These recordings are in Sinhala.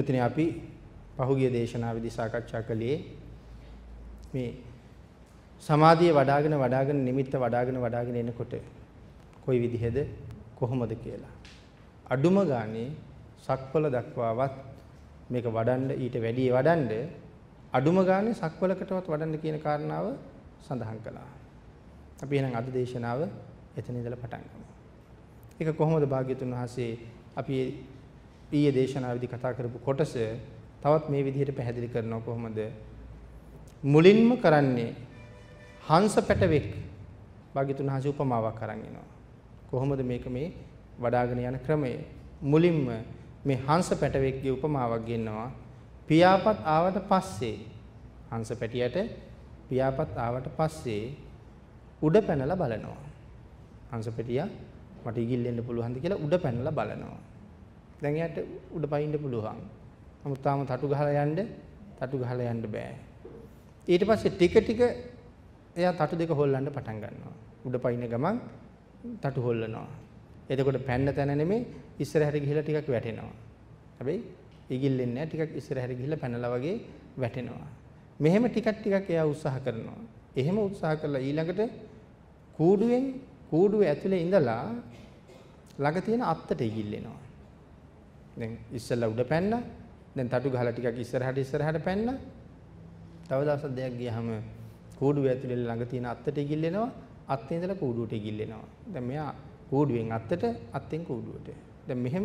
පින්වතුනි අපි පහුගිය දේශනාවේදී සාකච්ඡා කළේ මේ සමාධිය වඩාගෙන වඩාගෙන නිමිත්ත වඩාගෙන වඩාගෙන එනකොට කොයි විදිහද කොහොමද කියලා. අඩුම ගානේ සක්වල දක්වාවත් මේක වඩන්න ඊට වැඩි වඩන්න අඩුම ගානේ සක්වලකටවත් වඩන්න කියන කාරණාව සඳහන් කළා. අපි එහෙනම් අද දේශනාව එතන ඉඳලා පටන් ගමු. ඒක කොහොමද භාග්‍යතුන් වහන්සේ අපි ඊයේ දේශනාවේදී කතා කරපු කොටස තවත් මේ විදිහට පැහැදිලි කරනවා කොහොමද? මුලින්ම කරන්නේ හංස පැටවෙක් භාග්‍යතුන් වහන්සේ උපමාවක් අරන් එනවා. කොහොමද මේක මේ වඩාගෙන යන ක්‍රමය? මුලින්ම මේ හංස පැටවෙක්ගේ උපමාවක් ගෙන්නවා. පියාපත් ආවට පස්සේ හංස පැටියට පියාපත් ආවට පස්සේ උඩ පැනලා බලනවා. හංස පැටියා මට ඉගිල්ලෙන්න පුළුවන්ද කියලා උඩ පැනලා බලනවා. දැන් එයාට උඩ පයින්න පුළුවන් නමුත් තාම තටු ගහලා යන්න තටු ගහලා යන්න බෑ ඊට පස්සේ ටික ටික එයා තටු දෙක හොල්ලන්න පටන් ගන්නවා උඩ පයින්න ගමන් තටු හොල්ලනවා එතකොට පැන්න තැන නෙමෙයි ඉස්සරහට ගිහිලා ටිකක් වැටෙනවා. හැබැයි ඉගිල්ලෙන්නේ නැහැ ටිකක් ඉස්සරහට ගිහිලා පැනලා වගේ වැටෙනවා. මෙහෙම ටිකක් ටිකක් එයා උත්සාහ කරනවා. එහෙම උත්සාහ කරලා ඊළඟට කූඩුවෙන් කූඩුවේ ඇතුලේ ඉඳලා ළඟ තියෙන අත්තට ඉගිල්ලෙනවා. දැන් ඉස්සෙල්ලා උඩ පැන්නා. දැන් තටු ගහලා ටිකක් ඉස්සරහට ඉස්සරහට පැන්නා. තව දවසක් දෙයක් ගියාම කූඩුවේ ඇතුලේ ළඟ තියෙන අත්තට ඉගිල්ලෙනවා. අත්තේ ඉඳලා කූඩුවට ඉගිල්ලෙනවා. දැන් මෙයා කූඩුවෙන් අත්තට අත්තෙන් කූඩුවට. දැන් මෙහෙම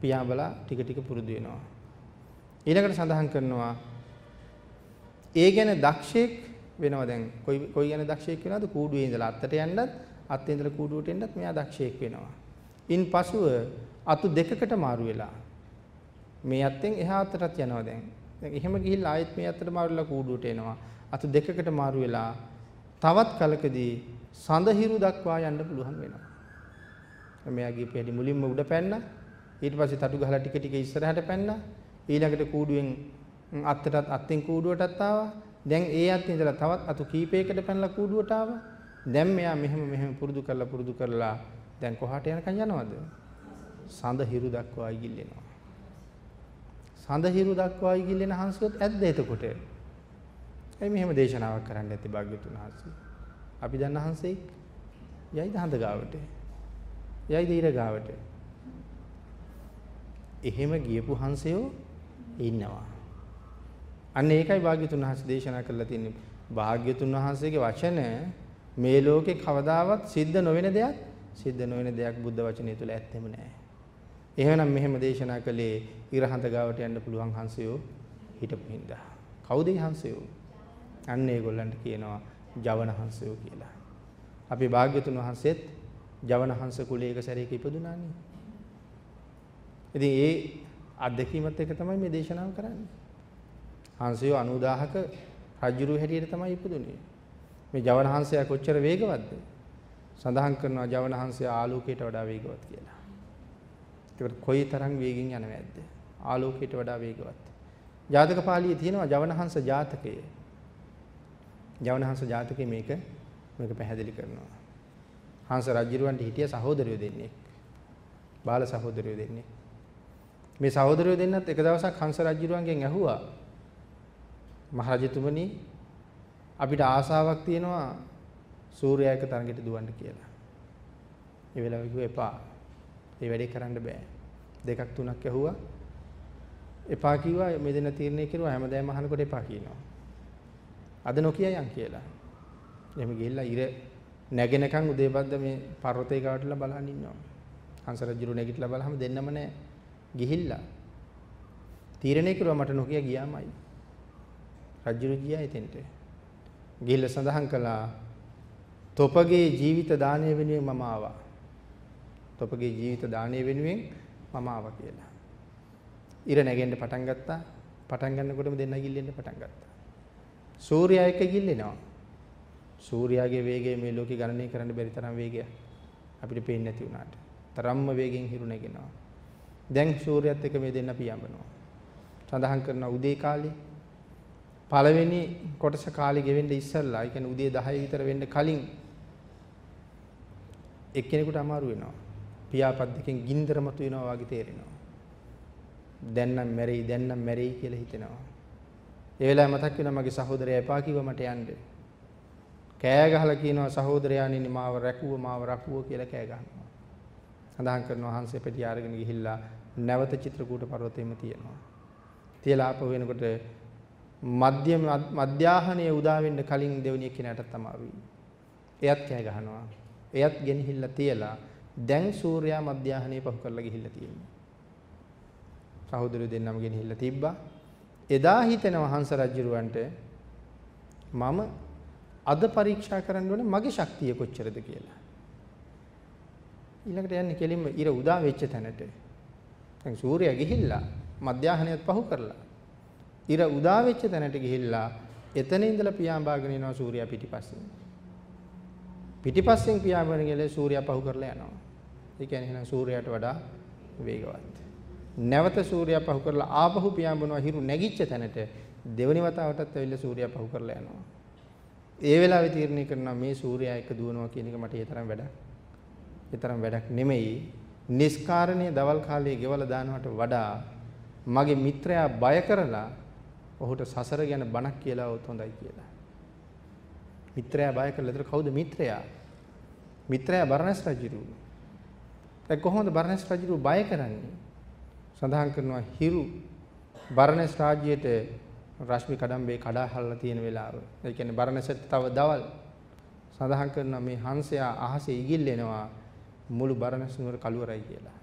පියාඹලා ටික ටික පුරුදු වෙනවා. ඊළඟට සඳහන් කරනවා ඒ ගැන දක්ෂයෙක් වෙනවා දැන් කොයි කොයි ගැන දක්ෂයෙක් වෙනවද කූඩුවේ ඉඳලා අත්තට යන්නත් අත්තේ ඉඳලා කූඩුවට එන්නත් මෙයා දක්ෂයෙක් වෙනවා. ඉන් පසුව අතු දෙකකට මාරු වෙලා මේ අත්තෙන් එහා අත්තටත් යනවා දැන්. දැන් එහෙම ගිහිල්ලා ආයෙත් මේ අත්තට මාරු වෙලා කූඩුවට එනවා. අතු දෙකකට මාරු වෙලා තවත් කලකදී සඳහිරු දක්වා යන්න පුළුවන් වෙනවා. මෙයා ගිහපු හැටි මුලින්ම උඩ පැන්නා. ඊට පස්සේ තටු ගහලා ටික ටික ඉස්සරහට පැන්නා. ඊළඟට කූඩුවෙන් අත්තටත් අත්ෙන් කූඩුවටත් ආවා. දැන් ඒ අත්ේ ඉඳලා තවත් අතු කීපයකට පැනලා කූඩුවට ආවා. දැන් මෙයා මෙහෙම මෙහෙම පුරුදු කරලා පුරුදු කරලා දැන් කොහාට යනකන් යනවද? සඳ හිරු දක්වා ඉගිල්ලෙනවා. සඳ හිරු දක්වා ඉගිල්ලෙන හංසකත් ඇද්ද එතකොට? එයි මෙහෙම දේශනාවක් කරන්න ඇති භාග්‍යතුන් වහන්සේ. අපි දන්න හංසෙක් යයිද හඳ ගාවට? යයිද ඉර ගාවට? එහෙම ගියපු හංසයෝ ඉන්නවා. අන්න ඒකයි භාග්‍යතුන් වහන්සේ දේශනා කරලා තියෙන්නේ. භාග්‍යතුන් වහන්සේගේ වචන මේ ලෝකේ කවදාවත් සිද්ධ නොවන දෙයක් සිද්ධ නොවන දෙයක් බුද්ධ වචනය තුල ඇත්තෙම නැහැ. එහෙනම් මෙහෙම දේශනා කළේ ඉරහඳ ගාවට යන්න පුළුවන් හංසයෝ හිටපු හින්දා. කවුද හංසයෝ? අන්න ඒගොල්ලන්ට කියනවා ජවන හංසයෝ කියලා. අපි භාග්‍යතුන් වහන්සේත් ජවන හංස කුලයක සැරයක ඉපදුනානේ. ඉතින් ඒ අත්දැකීමත් එක තමයි මේ දේශනාව කරන්නේ. හංසයෝ 90000ක රජුරු හැටියට තමයි ඉපදුනේ. මේ ජවන හංසයා කොච්චර වේගවත්ද? සඳහන් කරනවා ජවන හංසයා ආලෝකයට වඩා වේගවත් කියලා. ඒකට කොයි තරම් වේගෙන් යනවද? ආලෝකයට වඩා වේගවත්. ජාතක පාළියේ තියෙනවා ජවන හංස ජාතකය. ජවන හංස ජාතකයේ මේක මේක පැහැදිලි කරනවා. හංස රජුරවන්ට හිටිය සහෝදරයෝ දෙන්නේ. බාල සහෝදරයෝ දෙන්නේ. මේ සහෝදරයෝ දෙන්නත් එක දවසක් හංස රජුරවන්ගෙන් ඇහුවා මහරජතුමනි අපිට ආසාවක් තියෙනවා සූර්යයා එක තරඟට දුවන්න කියලා. ඒ වෙලාවෙ කිව්වා එපා. ඒ වැඩේ කරන්න බෑ. දෙකක් තුනක් ඇහුවා. එපා කිව්වා මේ දෙන්න තීරණය කරුවා හැමදාම අහනකොට එපා කියනවා. අද නොකිය යන් කියලා. එහෙම ගිහිල්ලා ඉර නැගෙනකන් උදේපද්ද මේ පර්වතේ ගාවටලා බලන් ඉන්නවා. හංස රජුරු නැගිටලා බලහම දෙන්නම නැහැ. ගිහිල්ලා තීරණය කරුවා මට නොකිය ගියාමයි. රජුරු ගියා එතෙන්ට. ගිහිල්ලා සඳහන් කළා තොපගේ ජීවිත දාණය වෙනුවෙන් මම ආවා. තොපගේ ජීවිත දාණය වෙනුවෙන් මම ආවා කියලා. ඉර නැගෙන්න පටන් ගත්තා. පටන් ගන්නකොටම දෙන්න ගිල්ලෙන්න පටන් ගත්තා. සූර්යයා එක්ක ගිල්ලෙනවා. සූර්යාගේ වේගය මේ ලෝකේ ගණනය කරන්න බැරි තරම් වේගයක් අපිට පේන්නේ නැති වුණාට. තරම්ම වේගෙන් හිරු නැගෙනවා. දැන් සූර්යයත් එක්ක මේ දෙන්න පියඹනවා. සඳහන් කරන උදේ කාලේ පළවෙනි කොටස කාලේ ගෙවෙන්න ඉස්සල්ලා, ඒ කියන්නේ උදේ 10 විතර වෙන්න කලින් එක්කෙනෙකුට අමාරු වෙනවා. පියාපත් දෙකෙන් ගින්දර මතු වෙනවා වගේ තේරෙනවා. දැන් නම් මැරෙයි දැන් නම් මැරෙයි කියලා හිතෙනවා. ඒ වෙලාවේ මතක් වෙනවා මගේ සහෝදරයා එපා කිව්ව මට යන්න. කෑ ගහලා කියනවා සහෝදරයාණෙනි මාව රැකුව මාව රකුව කියලා කෑ ගහනවා. සඳහන් කරනවා හංසෙ පෙට්ටිය අරගෙන ගිහිල්ලා නැවත චිත්‍රකූට පර්වතෙම තියෙනවා. තියලා ආපහු වෙනකොට මධ්‍යම මධ්‍යාහනයේ උදා වෙන්න කලින් දෙවෙනි එක්කෙනාට තමයි. එයත් කෑ ගහනවා. එයත් ගෙනහිල්ලා තියලා දැන් සූර්යා මධ්‍යාහනයේ පහු කරලා ගිහිල්ලා තියෙනවා. සහෝදරයෝ දෙන්නම ගෙනහිල්ලා තිබ්බා. එදා හිතෙනවා හංස රජුරවන්ට මම අද පරීක්ෂා කරන්න ඕනේ මගේ ශක්තිය කොච්චරද කියලා. ඊළඟට යන්නේ කෙලින්ම ඉර උදා වෙච්ච තැනට. දැන් සූර්යයා ගිහිල්ලා මධ්‍යාහනයත් පහු කරලා. ඉර උදා වෙච්ච තැනට ගිහිල්ලා එතන ඉඳලා පියාඹාගෙන යනවා සූර්යයා පිටිපස්සෙන්. පිටිපස්සෙන් පියාඹගෙන ගිහලා සූර්යයා පහු කරලා යනවා. ඒ කියන්නේ එහෙනම් සූර්යයාට වඩා වේගවත්. නැවත සූර්යයා පහු කරලා ආපහු පියාඹනවා හිරු නැගිච්ච තැනට දෙවනි වතාවටත් ඇවිල්ලා සූර්යයා පහු කරලා යනවා. ඒ වෙලාවේ තීරණය කරනවා මේ සූර්යයා එක්ක දුවනවා කියන එක මට ඒ තරම් වැඩක්. ඒ තරම් වැඩක් නෙමෙයි. නිස්කාරණීය දවල් කාලයේ ගෙවලා දානවට වඩා මගේ මිත්‍රයා බය කරලා ඔහුට සසර ගැන බණක් කියලා වොත් හොඳයි කියලා. මිත්‍රයා බය කරලා ඒතර කවුද මිත්‍රයා? මිත්‍රයා බරණස් රජුරු. දැන් කොහොමද බරණස් රජුරු බය කරන්නේ? සඳහන් කරනවා හිරු බරණස් රාජ්‍යයට රශ්මි කඩම්බේ කඩා හල්ලා තියෙන වෙලාව. ඒ කියන්නේ බරණසට තව දවල් සඳහන් කරනවා මේ හංසයා අහසේ ඉගිල්ලෙනවා මුළු බරණස් නුවර කළුවරයි කියලා.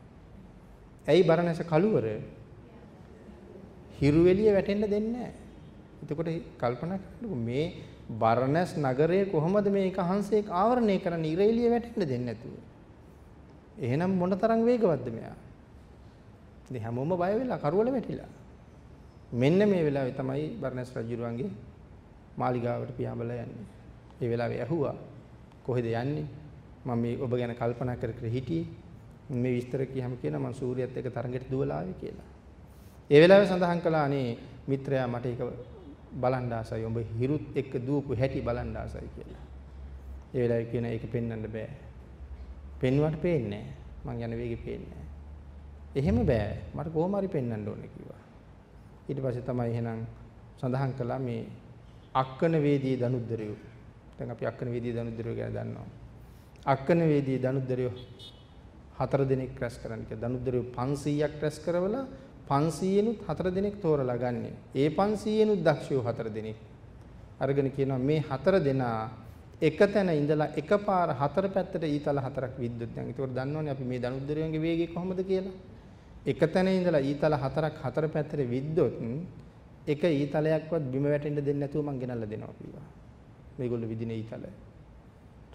ඇයි බරණස කළුවර? හිරු එළිය වැටෙන්න දෙන්නේ නැහැ. එතකොට කල්පනා කරනකො මේ බරණස් නගරය කොහොමද මේක හංසයක ආවරණය කරන්නේ ඉර එළිය වැටෙන්න දෙන්නේ නැතුව. එහෙනම් මොනතරම් වේගවත්ද මෙයා? ඉතින් හැමෝම බය වෙලා කරවල වැටිලා. මෙන්න මේ වෙලාවේ තමයි බර්ණස් රජුරුවන්ගේ මාලිගාවට පියාඹලා යන්නේ. ඒ වෙලාවේ ඇහුවා කොහෙද යන්නේ? මම මේ ඔබ ගැන කල්පනා කර කර හිටියේ. මේ විස්තර කියහම කියනවා මම සූර්යයත් එක්ක තරඟට දුවලා ආවේ කියලා. ඒ වෙලාවේ සඳහන් කළා අනේ මිත්‍රයා මට ඒක බලන්න ආසයි. ඔබ හිරුත් එක්ක දුවපු හැටි බලන්න ආසයි කියලා. ඒ වෙලාවේ කියන ඒක පෙන්වන්න බෑ. පෙන්වුවට පේන්නේ නැහැ. මං යන වේගෙ පේන්නේ නැහැ. එහෙම බෑ. මට කොහොම හරි පෙන්වන්න ඕනේ කිව්වා. ඊට පස්සේ තමයි එහෙනම් සඳහන් කළා මේ අක්කන වේදී දනුද්දරයෝ. දැන් අපි අක්කන වේදී දනුද්දරයෝ ගැන දන්නවා. අක්කන වේදී දනුද්දරයෝ හතර දිනක් රැස් කරන්න කියලා. දනුද්දරයෝ 500ක් රැස් කරවලා 500නුත් හතර දිනක් තෝරලා ගන්නෙ. ඒ 500නුත් දක්ෂයෝ හතර දිනක්. අරගෙන කියනවා මේ හතර දෙනා එක තැන ඉඳලා එකපාර හතර පැත්තට ඊතල හතරක් විද්දුත්. දැන් ඒක දන්නවනේ අපි මේ දනුද්දරයන්ගේ වේගය කොහොමද කියලා. එක තැන ඉඳලා ඊතල හතරක් හතර පැත්තට විද්දොත් එක ඊතලයක්වත් බිම වැටෙන්න දෙන්නේ නැතුව මං ගෙනල්ලා දෙනවා කිව්වා. මේගොල්ලෝ විදින ඊතල.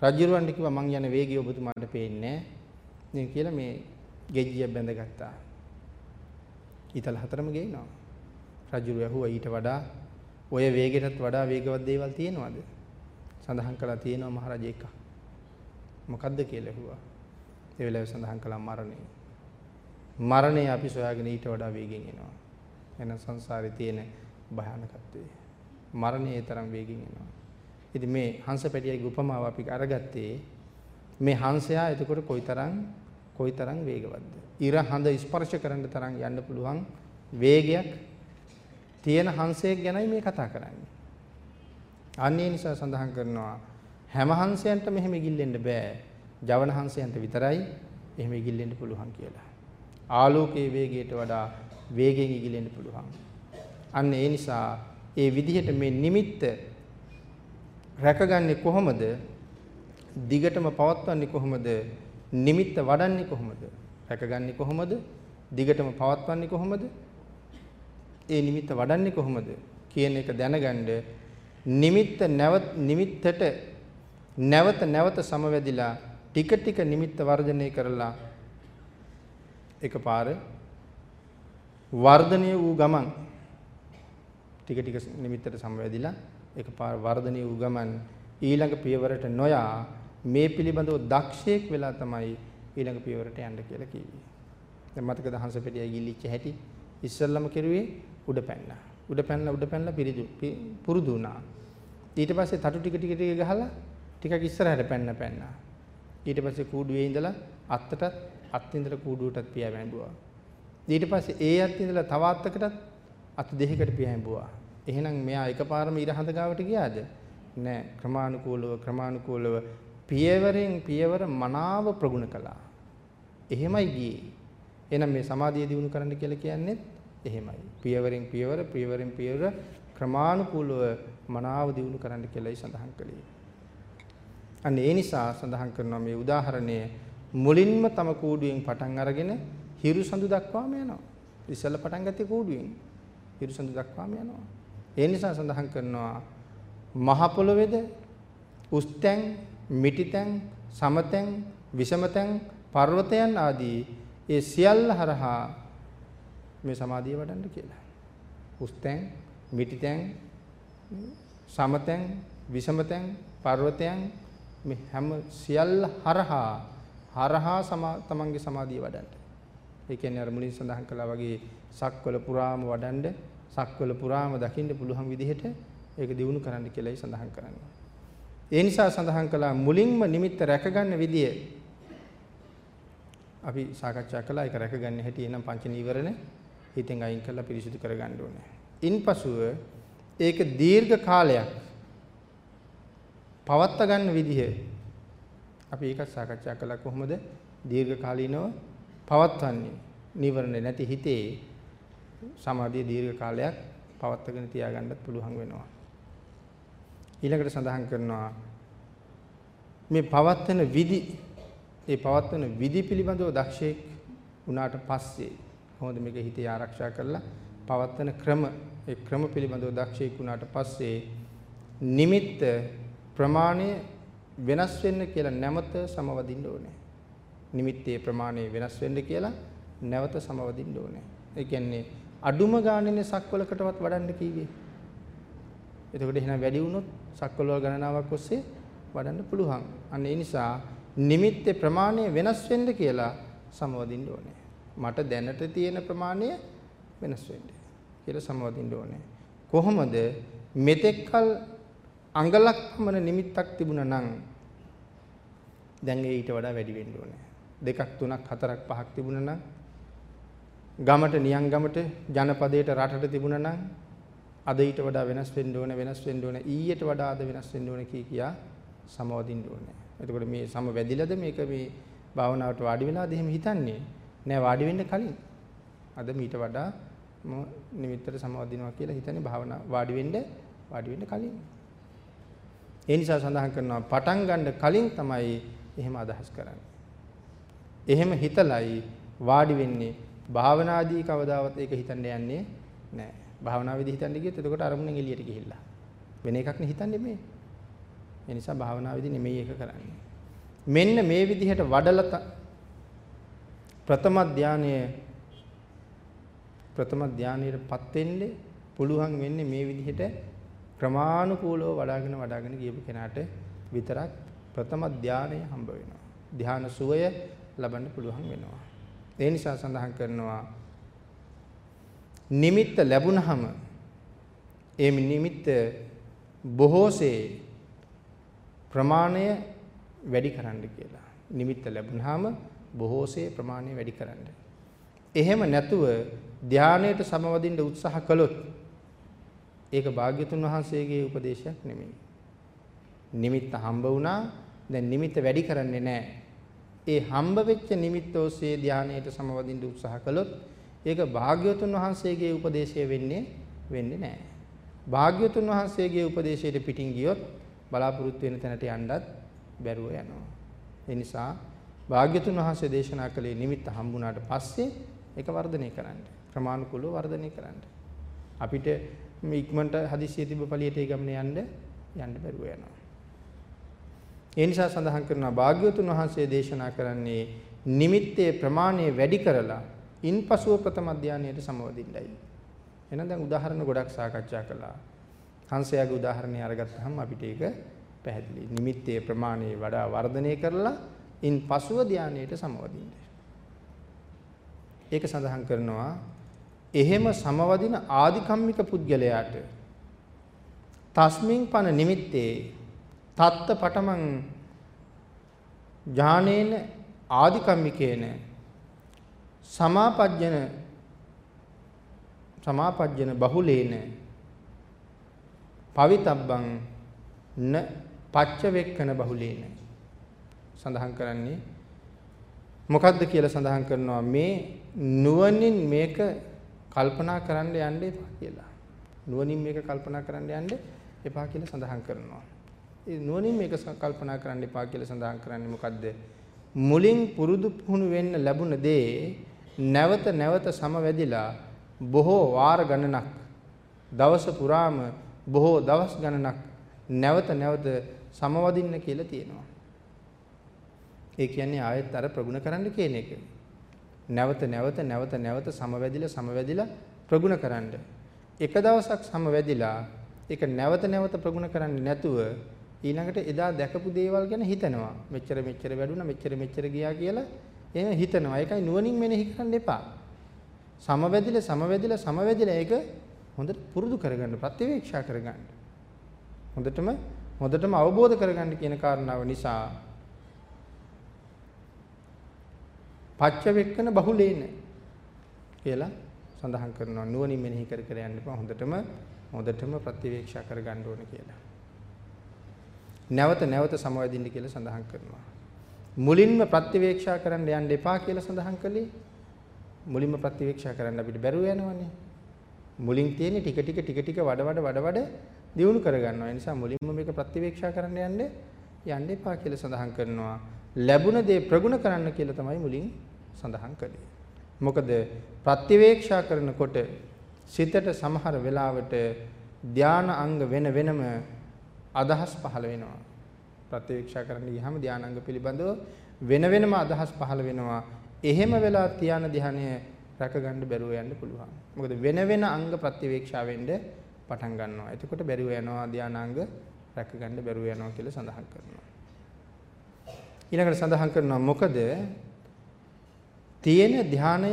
රජුරවන්ට කිව්වා මං යන වේගය ඔබතුමාට පේන්නේ නැහැ. කියලා මේ ගෙජ්ජිය බැඳගත්තා. ඊතල හතරම ගේනවා. රජුරු ඇහුවා ඊට වඩා ඔය වේගෙටත් වඩා වේගවත් දේවල් තියෙනවද? සඳහන් කළා තියෙනවා මහරජා එක. මොකද්ද කියලා ඇහුවා. ඒ වෙලාවේ සඳහන් කළා මරණය. මරණය අපි සොයාගෙන ඊට වඩා වේගෙන් එනවා. එහෙනම් සංසාරේ තියෙන භයානකත්වය. මරණය ඒ තරම් වේගෙන් එනවා. ඉතින් මේ හංස පැටියගේ උපමාව අපි අරගත්තේ මේ හංසයා එතකොට කොයිතරම් කොයිතරම් වේගවත්ද? ඉර හඳ ස්පර්ශ කරන්න තරම් යන්න පුළුවන් වේගයක් තියෙන හංසයෙක් ගැනයි මේ කතා කරන්නේ. අන්නේ නිසා සඳහන් කරනවා හැම හංසයන්ටම එහෙම ඉගිල්ලෙන්න බෑ. ජවන හංසයන්ට විතරයි එහෙම ඉගිල්ලෙන්න පුළුවන් කියලා. ආලෝකයේ වේගයට වඩා වේගෙන් ඉගිලෙන්න පුළුවන්. අන්න ඒ නිසා ඒ විදිහට මේ නිමිත්ත රැකගන්නේ කොහොමද? දිගටම පවත්වන්නේ කොහොමද? නිමිත්ත වඩන්නේ කොහොමද? රැකගන්නේ කොහොමද? දිගටම පවත්වන්නේ කොහොමද? ඒ නිමිත්ත වඩන්නේ කොහොමද කියන එක දැනගන්න නිමිත්ත නැවත නිමිත්තට නැවත නැවත සමවැදිලා ටික ටික නිමිත්ත වර්ධනය කරලා එකපාර වර්ධනය වූ ගමන් ටික ටික නිමිත්තට සමවැදිලා එකපාර වර්ධනය වූ ගමන් ඊළඟ පියවරට නොයා මේ පිළිබඳව දක්ෂයෙක් වෙලා තමයි ඊළඟ පියවරට යන්න කියලා කිව්වේ. දැන් මතකද හංස පෙටිය ගිලිච්ච හැටි ඉස්සල්ලාම කෙරුවේ උඩ පැන්නා. උඩ පැනලා උඩ පැනලා පිරිදු පුරුදු වුණා. ඊට පස්සේ තටු ටික ටික ටික ගහලා ටිකක් ඉස්සරහට පැන්න පැන්නා. ඊට පස්සේ කූඩුවේ ඉඳලා අත්තටත් අත් ඉඳලා කූඩුවටත් පියා වැඳුවා. ඊට පස්සේ ඒ අත් ඉඳලා තව අත්තකටත් අත දෙකකට පියඹුවා. එහෙනම් මෙයා එකපාරම ඉරහඳ ගාවට ගියාද? නෑ ක්‍රමානුකූලව ක්‍රමානුකූලව පියවරෙන් පියවර මනාව ප්‍රගුණ කළා. එහෙමයි ගියේ. එහෙනම් මේ සමාධිය දිනු කරන්න කියලා කියන්නේ එහෙමයි. පියවරෙන් පියවර පියවරෙන් පියවර ක්‍රමානුකූලව මනාව දිනු කරන්න කියලායි සඳහන් කළේ. අන්න ඒ නිසා සඳහන් කරනවා මේ උදාහරණය මුලින්ම තම කූඩුවෙන් පටන් අරගෙන හිරුසඳු දක්වාම යනවා. ඉස්සෙල්ල පටන් ගත්තේ කූඩුවෙන්. හිරුසඳු දක්වාම යනවා. ඒ නිසා සඳහන් කරනවා මහ පොළොවේද උස්තැන්, මිටිතැන්, සමතැන්, විෂමතැන්, පර්වතයන් ආදී ඒ සියල්ල හරහා මේ සමාධිය වඩන්න කියලා. උස්තැන්, මිටිතැන්, සමතැන්, විෂමතැන්, පර්වතයන් මේ හැම සියල්ල හරහා හරහා තමන්ගේ සමාධිය වඩන්න. ඒ කියන්නේ අර මුලින් සඳහන් කළා වගේ සක්වල පුරාම වඩන්න, සක්වල පුරාම දකින්න පුළුවන් විදිහට ඒක දිනු කරන්න කියලායි සඳහන් කරන්නේ. ඒ නිසා සඳහන් කළා මුලින්ම නිමිත්ත රැකගන්න විදිය. අපි සාකච්ඡා කළා ඒක රැකගන්න හැටි එනම් පංච නීවරණ හිතෙන් අයින් කරලා පිරිසිදු කරගන්න ඕනේ. ඉන්පසුව ඒක දීර්ඝ කාලයක් පවත්ත ගන්න විදිහ. අපි ඒකත් සාකච්ඡා කළා කොහොමද? දීර්ඝ කාලීනව පවත්වන්නේ. නිවරණ නැති හිතේ සමාධිය දීර්ඝ කාලයක් පවත්වාගෙන තියාගන්නත් පුළුවන් වෙනවා. ඊළඟට සඳහන් කරනවා මේ පවත්වන විදි ඒ පවත්වන විදි පිළිබඳව දක්ෂයෙක් වුණාට පස්සේ කොහොමද මේක හිතේ ආරක්ෂා කරලා පවත්වන ක්‍රම ඒ ක්‍රම පිළිබඳව දක්ෂයෙක් වුණාට පස්සේ නිමිත්ත ප්‍රමාණය වෙනස් වෙන්න කියලා නැවත සමවදින්න ඕනේ. නිමිත්තේ ප්‍රමාණය වෙනස් වෙන්න කියලා නැවත සමවදින්න ඕනේ. ඒ කියන්නේ අඩුම ගානේ සක්වලකටවත් වඩන්න කීවේ. එතකොට එහෙනම් වැඩි වුණොත් සක්වල වල ගණනාවක් ඔස්සේ වඩන්න පුළුවන්. අන්න ඒ නිසා නිමිත්තේ ප්‍රමාණය වෙනස් වෙන්න කියලා සමවදින්න ඕනේ. මට දැනට තියෙන ප්‍රමාණය වෙනස් වෙන්න කියලා සමවදින්න ඕනේ. කොහොමද මෙතෙක්කල් අඟලක් පමණ නිමිත්තක් තිබුණා නම් දැන් ඒ ඊට වඩා වැඩි වෙන්න ඕනේ. දෙකක් තුනක් හතරක් පහක් තිබුණා නම් ගමට නියං ගමට ජනපදයට රටට තිබුණා නම් අද ඊට වඩා වෙනස් වෙන්න ඕනේ වෙනස් වෙන්න ඕනේ ඊයට වඩා අද වෙනස් වෙන්න ඕනේ කී කියා සමවදින්න ඕනේ. එතකොට මේ සම වැදිලාද මේක මේ භාවනාවට වාඩි වෙලාද එහෙම හිතන්නේ නෑ වාඩි වෙන්න කලින්. අද මීට වඩා නිමිත්තට සමවදිනවා කියලා හිතන්නේ භාවනා වාඩි වෙන්න වාඩි වෙන්න කලින්. ඒ නිසා සඳහන් කරනවා පටන් ගන්න කලින් තමයි එහෙම අදහස් කරන්නේ. එහෙම හිතලයි වාඩි වෙන්නේ භාවනාදී කවදාවත් ඒක හිතන්න යන්නේ නැහැ. භාවනාවේදී හිතන්න ගියොත් එතකොට අරමුණෙන් එළියට ගිහිල්ලා. වෙන එකක් නේ හිතන්නේ මේ. ඒ නිසා භාවනාවේදී නෙමෙයි ඒක කරන්නේ. මෙන්න මේ විදිහට වඩලා ප්‍රථම ධානයේ ප්‍රථම ධානයටපත් වෙන්නේ පුළුවන් වෙන්නේ මේ විදිහට ක්‍රමානුකූලව වඩාගෙන වඩාගෙන ගියපු කෙනාට විතරක් ප්‍රථම ධානය හම්බ වෙනවා. ධාන සුවය ලබන්න පුළුවන් වෙනවා. ඒ නිසා සඳහන් කරනවා නිමිත්ත ලැබුණහම ඒ නිමිත්ත බොහෝසේ ප්‍රමාණය වැඩි කරන්න කියලා. නිමිත්ත ලැබුණාම බොහෝසේ ප්‍රමාණය වැඩි කරන්න. එහෙම නැතුව ධානයට සමවදින්න උත්සාහ කළොත් ඒක භාග්‍යතුන් වහන්සේගේ උපදේශයක් නෙමෙයි. නිමිත්ත හම්බ වුණා දැන් නිමිත්ත වැඩි කරන්නේ නැහැ. ඒ හම්බ වෙච්ච නිමිත්ත ඔස්සේ ධානයට සමවදින්න උත්සාහ කළොත් ඒක භාග්‍යතුන් වහන්සේගේ උපදේශය වෙන්නේ වෙන්නේ නැහැ. භාග්‍යතුන් වහන්සේගේ උපදේශයට පිටින් ගියොත් බලාපොරොත්තු වෙන තැනට යන්නත් බැරුව යනවා. ඒ නිසා භාග්‍යතුන් වහන්සේ දේශනා කළේ නිමිත්ත හම්බුණාට පස්සේ ඒක වර්ධනය කරන්න. ප්‍රමාණිකුලව වර්ධනය කරන්න. අපිට මේ ඉක්මනට හදිස්සිය තිබ්බ පළියට ඒ ගමනේ යන්න යන්න බැරුව යනවා. ඒ නිසා සඳහන් කරනවා භාග්‍යවතුන් වහන්සේ දේශනා කරන්නේ නිමිත්තේ ප්‍රමාණය වැඩි කරලා ඉන්පසුව ප්‍රථම ධානයට සමවදින්නයි. එහෙනම් දැන් උදාහරණ ගොඩක් සාකච්ඡා කළා. හංසයාගේ උදාහරණය අරගත්තාම අපිට ඒක පැහැදිලි. නිමිත්තේ ප්‍රමාණය වඩා වර්ධනය කරලා ඉන්පසුව ධානයට සමවදින්න. ඒක සඳහන් කරනවා එහෙම සමවදින ආධිකම්මික පුද්ගලයාට තස්මින් පන නිමිත්තේ තත්ත පටමං ඥානේන ආධිකම්මිකේන සමාපජ්ජන සමාපජ්ජන බහුලේන පවිතබ්බං න පච්ච වෙක්කන බහුලේන සඳහන් කරන්නේ මොකද්ද කියලා සඳහන් කරනවා මේ නුවණින් මේක කල්පනා කරන්න යන්න එපා කියලා. නුවණින් මේක කල්පනා කරන්න යන්න එපා කියලා සඳහන් කරනවා. ඒ නුවණින් මේක කල්පනා කරන්න එපා කියලා සඳහන් කරන්නේ මොකද්ද? මුලින් පුරුදු පුහුණු වෙන්න ලැබුණ දේ නැවත නැවත සමවැදිලා බොහෝ වාර ගණනක් දවස පුරාම බොහෝ දවස් ගණනක් නැවත නැවත සමවදින්න කියලා තියෙනවා. ඒ කියන්නේ ආයෙත් අර ප්‍රගුණ කරන්න කියන එක. නැවත නැවත නැවත නැවත සමවැදිලා සමවැදිලා ප්‍රගුණ කරන්න. එක දවසක් සමවැදිලා ඒක නැවත නැවත ප්‍රගුණ කරන්නේ නැතුව ඊළඟට එදා දැකපු දේවල් ගැන හිතනවා. මෙච්චර මෙච්චර වැඩුණා මෙච්චර මෙච්චර ගියා කියලා එහෙම හිතනවා. ඒකයි නුවණින් මෙනෙහි කරන්න එපා. සමවැදිලා සමවැදිලා සමවැදිලා ඒක හොඳට පුරුදු කරගන්න ප්‍රතිවේක්ෂා කරගන්න. හොඳටම හොඳටම අවබෝධ කරගන්න කියන කාරණාව නිසා පච්චවෙක්කන බහුලේන කියලා සඳහන් කරනවා නුවණින් මෙනෙහි කර කර යන්න එපා හොඳටම හොඳටම ප්‍රතිවේක්ෂා කරගන්න ඕනේ කියලා. නැවත නැවත සමවදින්න කියලා සඳහන් කරනවා. මුලින්ම ප්‍රතිවේක්ෂා කරන්න යන්න එපා කියලා සඳහන් කළේ මුලින්ම ප්‍රතිවේක්ෂා කරන්න අපිට බැරුව යනවනේ. මුලින් තියෙන ටික ටික ටික ටික වඩ වඩ වඩ වඩ දියුණු කරගන්නවා. ඒ නිසා මුලින්ම මේක ප්‍රතිවේක්ෂා කරන්න යන්න යන්න එපා කියලා සඳහන් කරනවා. ලැබුණ දේ ප්‍රගුණ කරන්න කියලා තමයි මුලින් සඳහන් කළේ. මොකද ප්‍රතිවේක්ෂා කරනකොට සිතට සමහර වෙලාවට ධාන අංග වෙන වෙනම අදහස් පහළ වෙනවා. ප්‍රතිවීක්ෂා කරන්න ගියාම ධානාංග පිළිබඳව වෙන වෙනම අදහස් පහළ වෙනවා. එහෙම වෙලා තියාන ධානය රැකගන්න බැරුව යන්න පුළුවන්. මොකද වෙන වෙන අංග ප්‍රතිවීක්ෂා වෙන්න පටන් ගන්නවා. එතකොට බැරුව යනවා ධානාංග රැකගන්න බැරුව යනවා කියලා සඳහන් කරනවා. ඊළඟට සඳහන් කරනවා මොකද තියෙන ධානය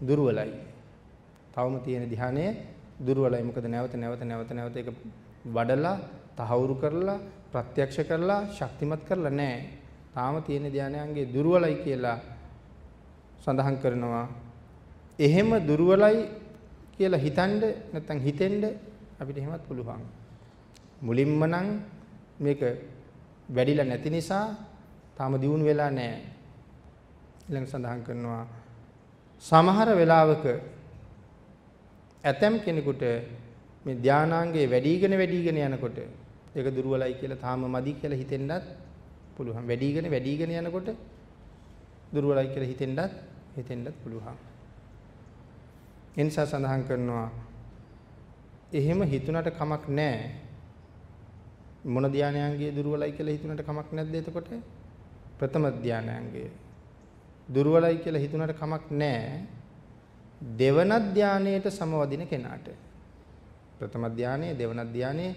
දුර්වලයි. තවම තියෙන ධානය දුර්වලයි. මොකද නැවත නැවත නැවත නැවත ඒක වඩලා තහවුරු කරලා ප්‍රත්‍යක්ෂ කරලා ශක්තිමත් කරලා නැහැ. තාම තියෙන ධානයන්ගේ දුර්වලයි කියලා සඳහන් කරනවා. එහෙම දුර්වලයි කියලා හිතනද නැත්නම් හිතෙන්ද අපිට එහෙමත් පුළුවන්. මුලින්ම නම් මේක වැඩිලා නැති නිසා තාම දියුණු වෙලා නැහැ. ඊළඟ සඳහන් කරනවා සමහර වෙලාවක ඇතම් කෙනෙකුට මේ ධානාංගයේ වැඩිගෙන වැඩිගෙන යනකොට ඒක දුර්වලයි කියලා තාම මදි කියලා හිතෙන්නත් පුළුවන්. වැඩිගෙන වැඩිගෙන යනකොට දුර්වලයි කියලා හිතෙන්නත් හිතෙන්නත් පුළුවන්. එනිසා සඳහන් කරනවා එහෙම හිතුණට කමක් නැහැ. මොන ධානයන්ගේ දුර්වලයි කියලා හිතුණට කමක් නැද්ද එතකොට? ප්‍රථම ධානයන්ගේ දුර්වලයි කියලා හිතුණට කමක් නැහැ. දෙවන ධානයේට සමවදින කෙනාට ප්‍රථම ධානයේ දෙවන ධානයේ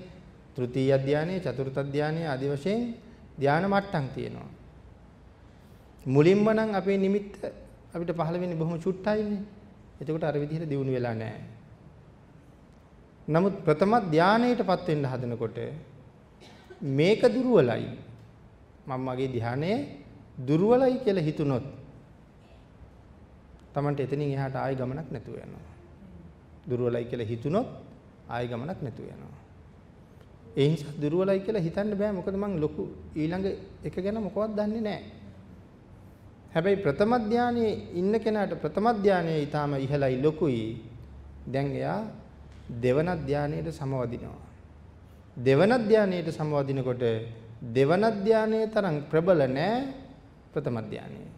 තෘතීය ධානයේ චතුර්ථ ධානයේ ආදි වශයෙන් ධාන මට්ටම් තියෙනවා. මුලින්ම නම් අපේ නිමිත්ත අපිට පහළ වෙන්නේ බොහොම චුට්ටයිනේ. එතකොට අර විදිහට දියුණු වෙලා නැහැ. නමුත් ප්‍රථම ධානයටපත් වෙන්න හදනකොට මේක දුර්වලයි. මම මගේ ධානය දුර්වලයි කියලා හිතුනොත් Tamanට එතනින් එහාට ආයෙ ගමනක් නැතුව යනවා. දුර්වලයි කියලා හිතුනොත් ආයෙ ගමනක් නැතුව යනවා. ඒ නිසා දුර්වලයි කියලා හිතන්න බෑ මොකද මං ලොකු ඊළඟ එක ගැන මොකවත් දන්නේ නැහැ. හැබැයි ප්‍රථම ධානයේ ඉන්න කෙනාට ප්‍රථම ධානයේ ඊටාම ඉහළයි ලොකුයි. දැන් එයා දෙවන ධානයට සමවදිනවා. දෙවන ධානයට සමවදිනකොට දෙවන ධානයේ තරම් ප්‍රබල නෑ ප්‍රථම ධානයේ.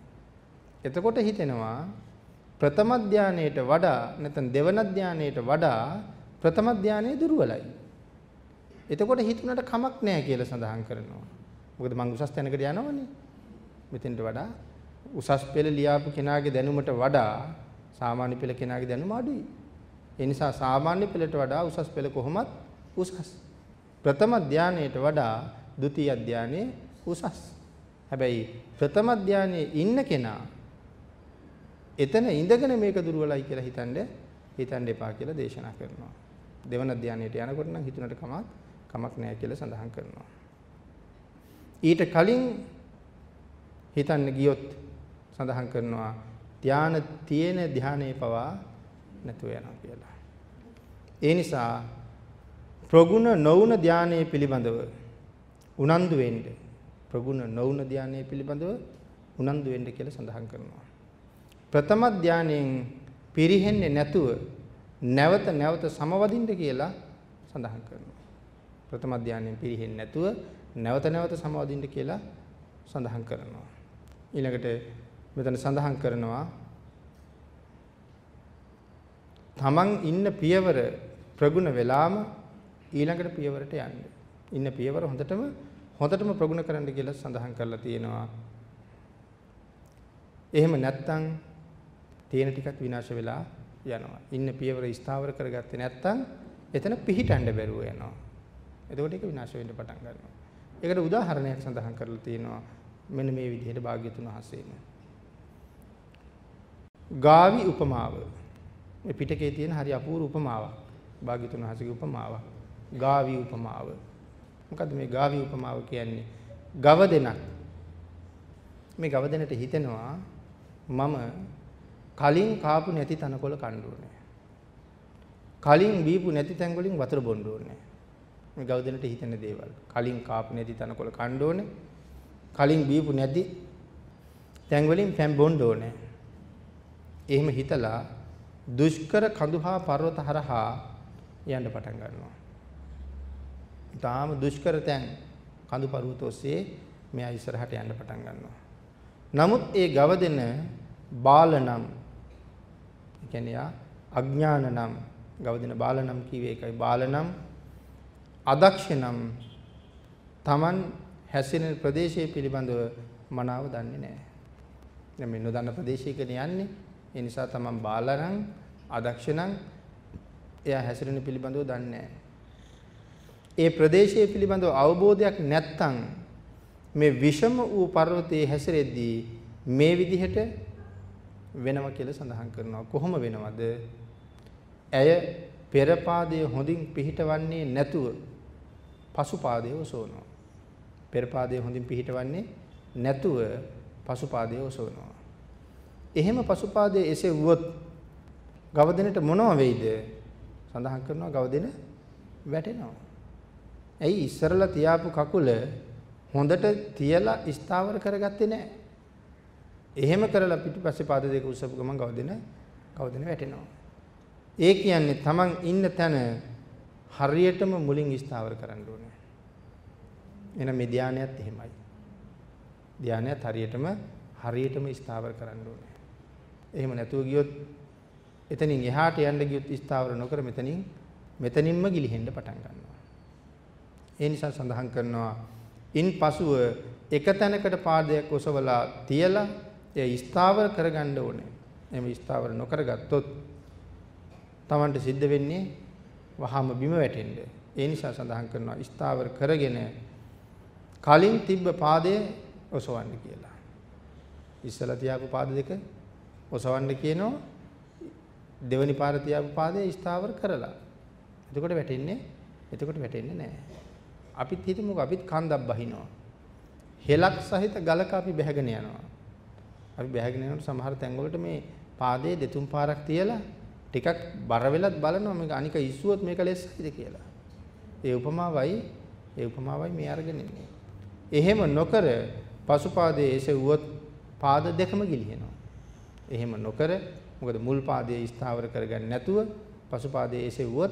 එතකොට හිතෙනවා ප්‍රථම ධානයට වඩා නැත්නම් දෙවන ධානයට වඩා ප්‍රථම ධානයේ දුර්වලයි. එතකොට හිතුණට කමක් නැහැ කියලා සඳහන් කරනවා. මොකද මං උසස් තැනකට යනවනේ. මෙතෙන්ට වඩා උසස් පෙළ ලියාපු කෙනාගේ දැනුමට වඩා සාමාන්‍ය පෙළ කෙනාගේ දැනුම අඩුයි. ඒ නිසා සාමාන්‍ය පෙළට වඩා උසස් පෙළ කොහොමත් උසස්. ප්‍රථම ධානයට වඩා ဒုတိ ය ධානයේ උසස්. හැබැයි ප්‍රථම ධානයේ ඉන්න කෙනා එතන ඉඳගෙන මේක දුර්වලයි කියලා හිතන්නේ හිතන්න එපා කියලා දේශනා කරනවා. දෙවන ධානයට යනකොට නම් හිතුණට කමක් කමක් නැහැ කියලා සඳහන් කරනවා. ඊට කලින් හිතන්න ගියොත් සඳහන් කරනවා ධාන තියෙන ධානයේ පවා නැතුව යනවා කියලා. ඒ නිසා ප්‍රගුණ නොවුන ධානයේ පිළිබඳව උනන්දු වෙන්න. ප්‍රගුණ නොවුන ධානයේ පිළිබඳව උනන්දු වෙන්න කියලා සඳහන් කරනවා. ප්‍රථම ධානයෙන් පිරිහෙන්නේ නැතුව නැවත නැවත සමවදින්න කියලා සඳහන් කරනවා. ප්‍රථම ධානයෙන් පිරිහෙන්නේ නැතුව නැවත නැවත සමවදින්න කියලා සඳහන් කරනවා. ඊළඟට මෙතන සඳහන් කරනවා තමන් ඉන්න පියවර ප්‍රගුණ වෙලාම ඊළඟට පියවරට යන්න. ඉන්න පියවර හොඳටම හොඳටම ප්‍රගුණ කරන්න කියලා සඳහන් කරලා තියෙනවා. එහෙම නැත්නම් තියෙන ටිකත් විනාශ වෙලා යනවා. ඉන්න පියවර ස්ථාවර කරගත්තේ නැත්නම් එතන පිහිටන්න බැරුව යනවා. එතකොට ඒක විනාශ වෙන්න පටන් ගන්නවා. ඒකට උදාහරණයක් සඳහන් කරලා තියෙනවා. මෙන්න මේ විදිහට භාග්‍යතුන් වහන්සේම. ගාවි උපමාව. මේ පිටකේ තියෙන හරි අපූර්ව උපමාවක්. භාග්‍යතුන් වහන්සේගේ උපමාවක්. ගාවි උපමාව. මොකද්ද මේ ගාවි උපමාව කියන්නේ? ගව දෙනක්. මේ ගව දෙනට හිතෙනවා මම කලින් කාපු නැති තනකොළ කන්න ඕනේ. කලින් බීපු නැති තැන් වලින් වතුර බොන්න ඕනේ. මේ ගව දෙනට හිතෙන දේවල්. කලින් කාපු නැති තනකොළ කන්න ඕනේ. කලින් බීපු නැති තැන් වලින් පැන් බොන්න ඕනේ. එහෙම හිතලා දුෂ්කර කඳුහා පර්වත හරහා යන්න පටන් ගන්නවා. ඊටාම දුෂ්කර තැන් කඳු පර්වත ඔස්සේ මෙයා ඉස්සරහට යන්න පටන් ගන්නවා. නමුත් ඒ ගව දෙන බාලනම් කියන්නේ යා අඥාන නම් ගවදින බාලනම් කිව්වේ ඒකයි බාලනම් අදක්ෂනම් Taman හැසිරෙන ප්‍රදේශයේ පිළිබඳව මනාව දන්නේ නැහැ. දැන් මේ නොදන්න ප්‍රදේශයකනේ යන්නේ. ඒ නිසා Taman බාලනම් අදක්ෂනම් එයා හැසිරෙන පිළිබඳව දන්නේ නැහැ. ඒ ප්‍රදේශයේ පිළිබඳව අවබෝධයක් නැත්නම් මේ විෂම වූ පර්වතයේ හැසිරෙද්දී මේ විදිහට වෙනවා කියලා සඳහන් කරනවා. කොහොම වෙනවද? ඇය පෙර පාදයේ හොඳින් පිහිටවන්නේ නැතුව පසු පාදයේ ඔසවනවා. පෙර පාදයේ හොඳින් පිහිටවන්නේ නැතුව පසු පාදයේ ඔසවනවා. එහෙම පසු පාදයේ එසෙව්වොත් ගවදෙනට මොනව වෙයිද? සඳහන් කරනවා ගවදෙන වැටෙනවා. ඇයි ඉස්සරලා තියාපු කකුල හොඳට තියලා ස්ථාවර කරගත්තේ නැහැ. එහෙම කරලා පිටිපස්සේ පාද දෙක උස්සපු ගමන් කවදින කවදින වැටෙනවා. ඒ කියන්නේ Taman ඉන්න තැන හරියටම මුලින් ස්ථාවර කරන්න ඕනේ. එහෙනම් මේ ධානයත් එහෙමයි. ධානයත් හරියටම හරියටම ස්ථාවර කරන්න ඕනේ. එහෙම නැතුව ගියොත් එතනින් එහාට යන්න ගියොත් ස්ථාවර නොකර මෙතනින් මෙතනින්ම ගිලිහෙන්න පටන් ගන්නවා. ඒ නිසා සඳහන් කරනවා ඉන් පසුව එක තැනකට පාදයක් ඔසවලා තියලා ඒ ස්ථාවර කරගන්න ඕනේ. එහෙම ස්ථාවර නොකරගත්තොත් Tamanට සිද්ධ වෙන්නේ වහාම බිම වැටෙන්න. ඒ නිසා සඳහන් කරනවා ස්ථාවර කරගෙන කලින් තිබ්බ පාදයේ ඔසවන්න කියලා. ඉස්සලා තියාපු පාද දෙක ඔසවන්න කියනවා. දෙවනි පාර තියාපු පාදයේ ස්ථාවර කරලා. එතකොට වැටෙන්නේ එතකොට වැටෙන්නේ නැහැ. අපිත් හිතමුකෝ අපිත් කන්දක් බහිනවා. හෙලක් සහිත ගලක අපි බැහැගෙන යනවා. අපි බැහැගෙන යනකොට සමහර තැන්වලට මේ පාදයේ දෙතුන් පාරක් තියලා ටිකක් බර වෙලත් බලනවා මේක අනික ඉස්සුවොත් මේක ලෙස්සයිද කියලා. ඒ උපමාවයි ඒ උපමාවයි මේ අරගෙන ඉන්නේ. එහෙම නොකර පසුපාදයේ එසෙව්වොත් පාද දෙකම ගිලිහෙනවා. එහෙම නොකර මොකද මුල් පාදයේ ස්ථාවර කරගන්න නැතුව පසුපාදයේ එසෙව්වොත්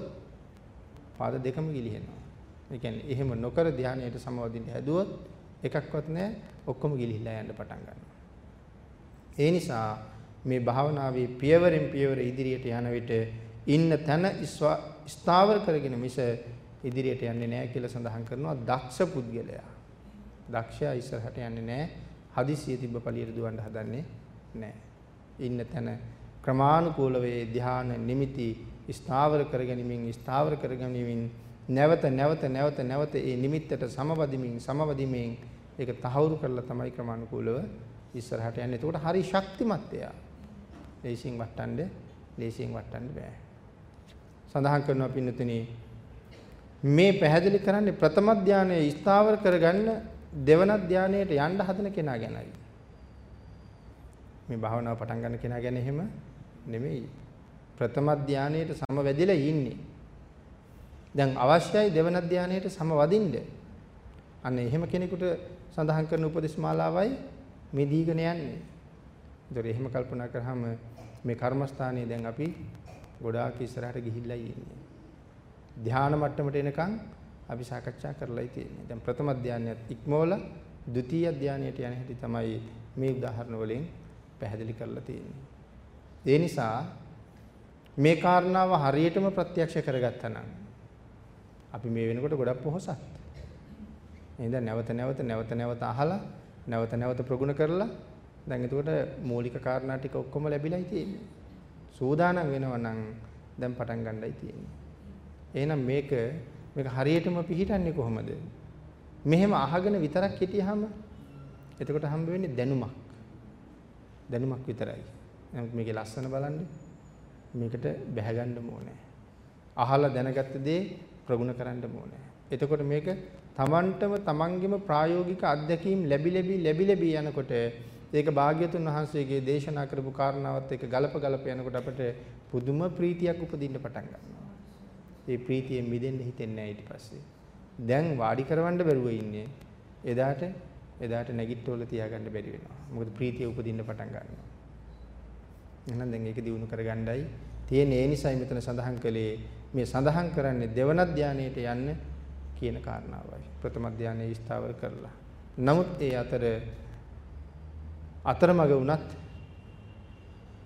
පාද දෙකම ගිලිහෙනවා. ඒ කියන්නේ එහෙම නොකර ධානයට සමවදින්න හැදුවොත් එකක්වත් නැහැ ඔක්කොම ගිලිහිලා යන්න පටන් ගන්නවා. ඒ නිසා මේ භාවනාවේ පියවරෙන් පියවර ඉදිරියට යන විට ඉන්න තැන ස්ථාවර කරගෙන මිස ඉදිරියට යන්නේ නැහැ කියලා සඳහන් කරනවා දක්ෂ පුද්ගලයා. දක්ෂයා ඉස්සරහට යන්නේ නැහැ. හදිසිය තිබ්බ පළියට දුවන්න හදන්නේ නැහැ. ඉන්න තැන ක්‍රමානුකූලව ධ්‍යාන නිමිති ස්ථාවර කරගැනීමෙන් ස්ථාවර කරගැනීමෙන් නැවත නැවත නැවත නැවත ඒ නිමිත්තට සමවදිමින් සමවදිමින් ඒක තහවුරු කරලා තමයි ක්‍රමානුකූලව ඉස්සරහට යන්නේ. එතකොට හරි ශක්තිමත් එයා. ලේසියෙන් වටන්න ලේසියෙන් වටන්න බෑ. සඳහන් කරනවා පින්නතුනි මේ පැහැදිලි කරන්නේ ප්‍රථම ධානයේ ස්ථාවර කරගන්න දෙවන ධානයට යන්න හදන කෙනා ගැනයි. මේ භාවනාව පටන් ගන්න කෙනා ගැන එහෙම නෙමෙයි. ප්‍රථම ධානයේට සමවැදිලා ඉන්නේ. දැන් අවශ්‍යයි දෙවන ධානයට සමවදින්න. අන්න එහෙම කෙනෙකුට සඳහන් කරන උපදේශ මාලාවයි මේ දීගෙන යන්නේ. ඒතර එහෙම කල්පනා කරාම මේ කර්මස්ථානයේ දැන් අපි ගොඩාක් ඉස්සරහට ගිහිල්ලා ඉන්නේ. ධානා මට්ටමට එනකන් අපි සාකච්ඡා කරලායි තියෙන්නේ. දැන් ප්‍රථම ධානයත් ඉක්මවලා ဒုတိ ය ධානයට යන හැටි තමයි මේ උදාහරණ වලින් පැහැදිලි කරලා තියෙන්නේ. ඒ නිසා මේ කාරණාව හරියටම ප්‍රත්‍යක්ෂ කරගත්තා නම් අපි මේ වෙනකොට ගොඩක් පොහසත්. එහෙනම් නැවත නැවත නැවත නැවත අහලා නැවත නැවත ප්‍රගුණ කරලා දැන් එතකොට මූලික කාරණා ටික ඔක්කොම ලැබිලායි තියෙන්නේ. සූදානම් වෙනවා නම් දැන් පටන් ගන්නයි තියෙන්නේ. එහෙනම් මේක මේක හරියටම පිළිහිටන්නේ කොහොමද? මෙහෙම අහගෙන විතරක් හිටියාම එතකොට හම්බ වෙන්නේ දැනුමක්. දැනුමක් විතරයි. නමුත් මේකේ ලස්සන බලන්න මේකට බැහැ ගන්න ඕනේ. අහලා දැනගත්ත දේ ප්‍රගුණ කරන්න ඕනේ. එතකොට මේක තමන්ටම තමන්ගෙම ප්‍රායෝගික අත්දැකීම් ලැබි ලැබි ලැබි ලැබි යනකොට ඒක භාග්‍යතුන් වහන්සේගේ දේශනා කරපු කාරණාවත් එක්ක ගලප ගලප යනකොට අපිට පුදුම ප්‍රීතියක් උපදින්න පටන් ගන්නවා. ඒ ප්‍රීතියෙන් මිදෙන්න හිතෙන්නේ නැහැ ඊට පස්සේ. දැන් වාඩි කරවන්න බැරුව ඉන්නේ. එදාට එදාට නැගිට්ටෝල තියාගන්න බැරි වෙනවා. මොකද ප්‍රීතිය උපදින්න පටන් ගන්නවා. එහෙනම් දැන් ඒක දිනු කරගන්නයි තියෙන ඒ නිසයි මෙතන සඳහන් කළේ මේ සඳහන් කරන්නේ දෙවන ධානයට යන්න කියන කාරණාවයි. ප්‍රථම ධානයේ ස්ථාවර කරලා. නමුත් ඒ අතර අතරමඟ වුණත්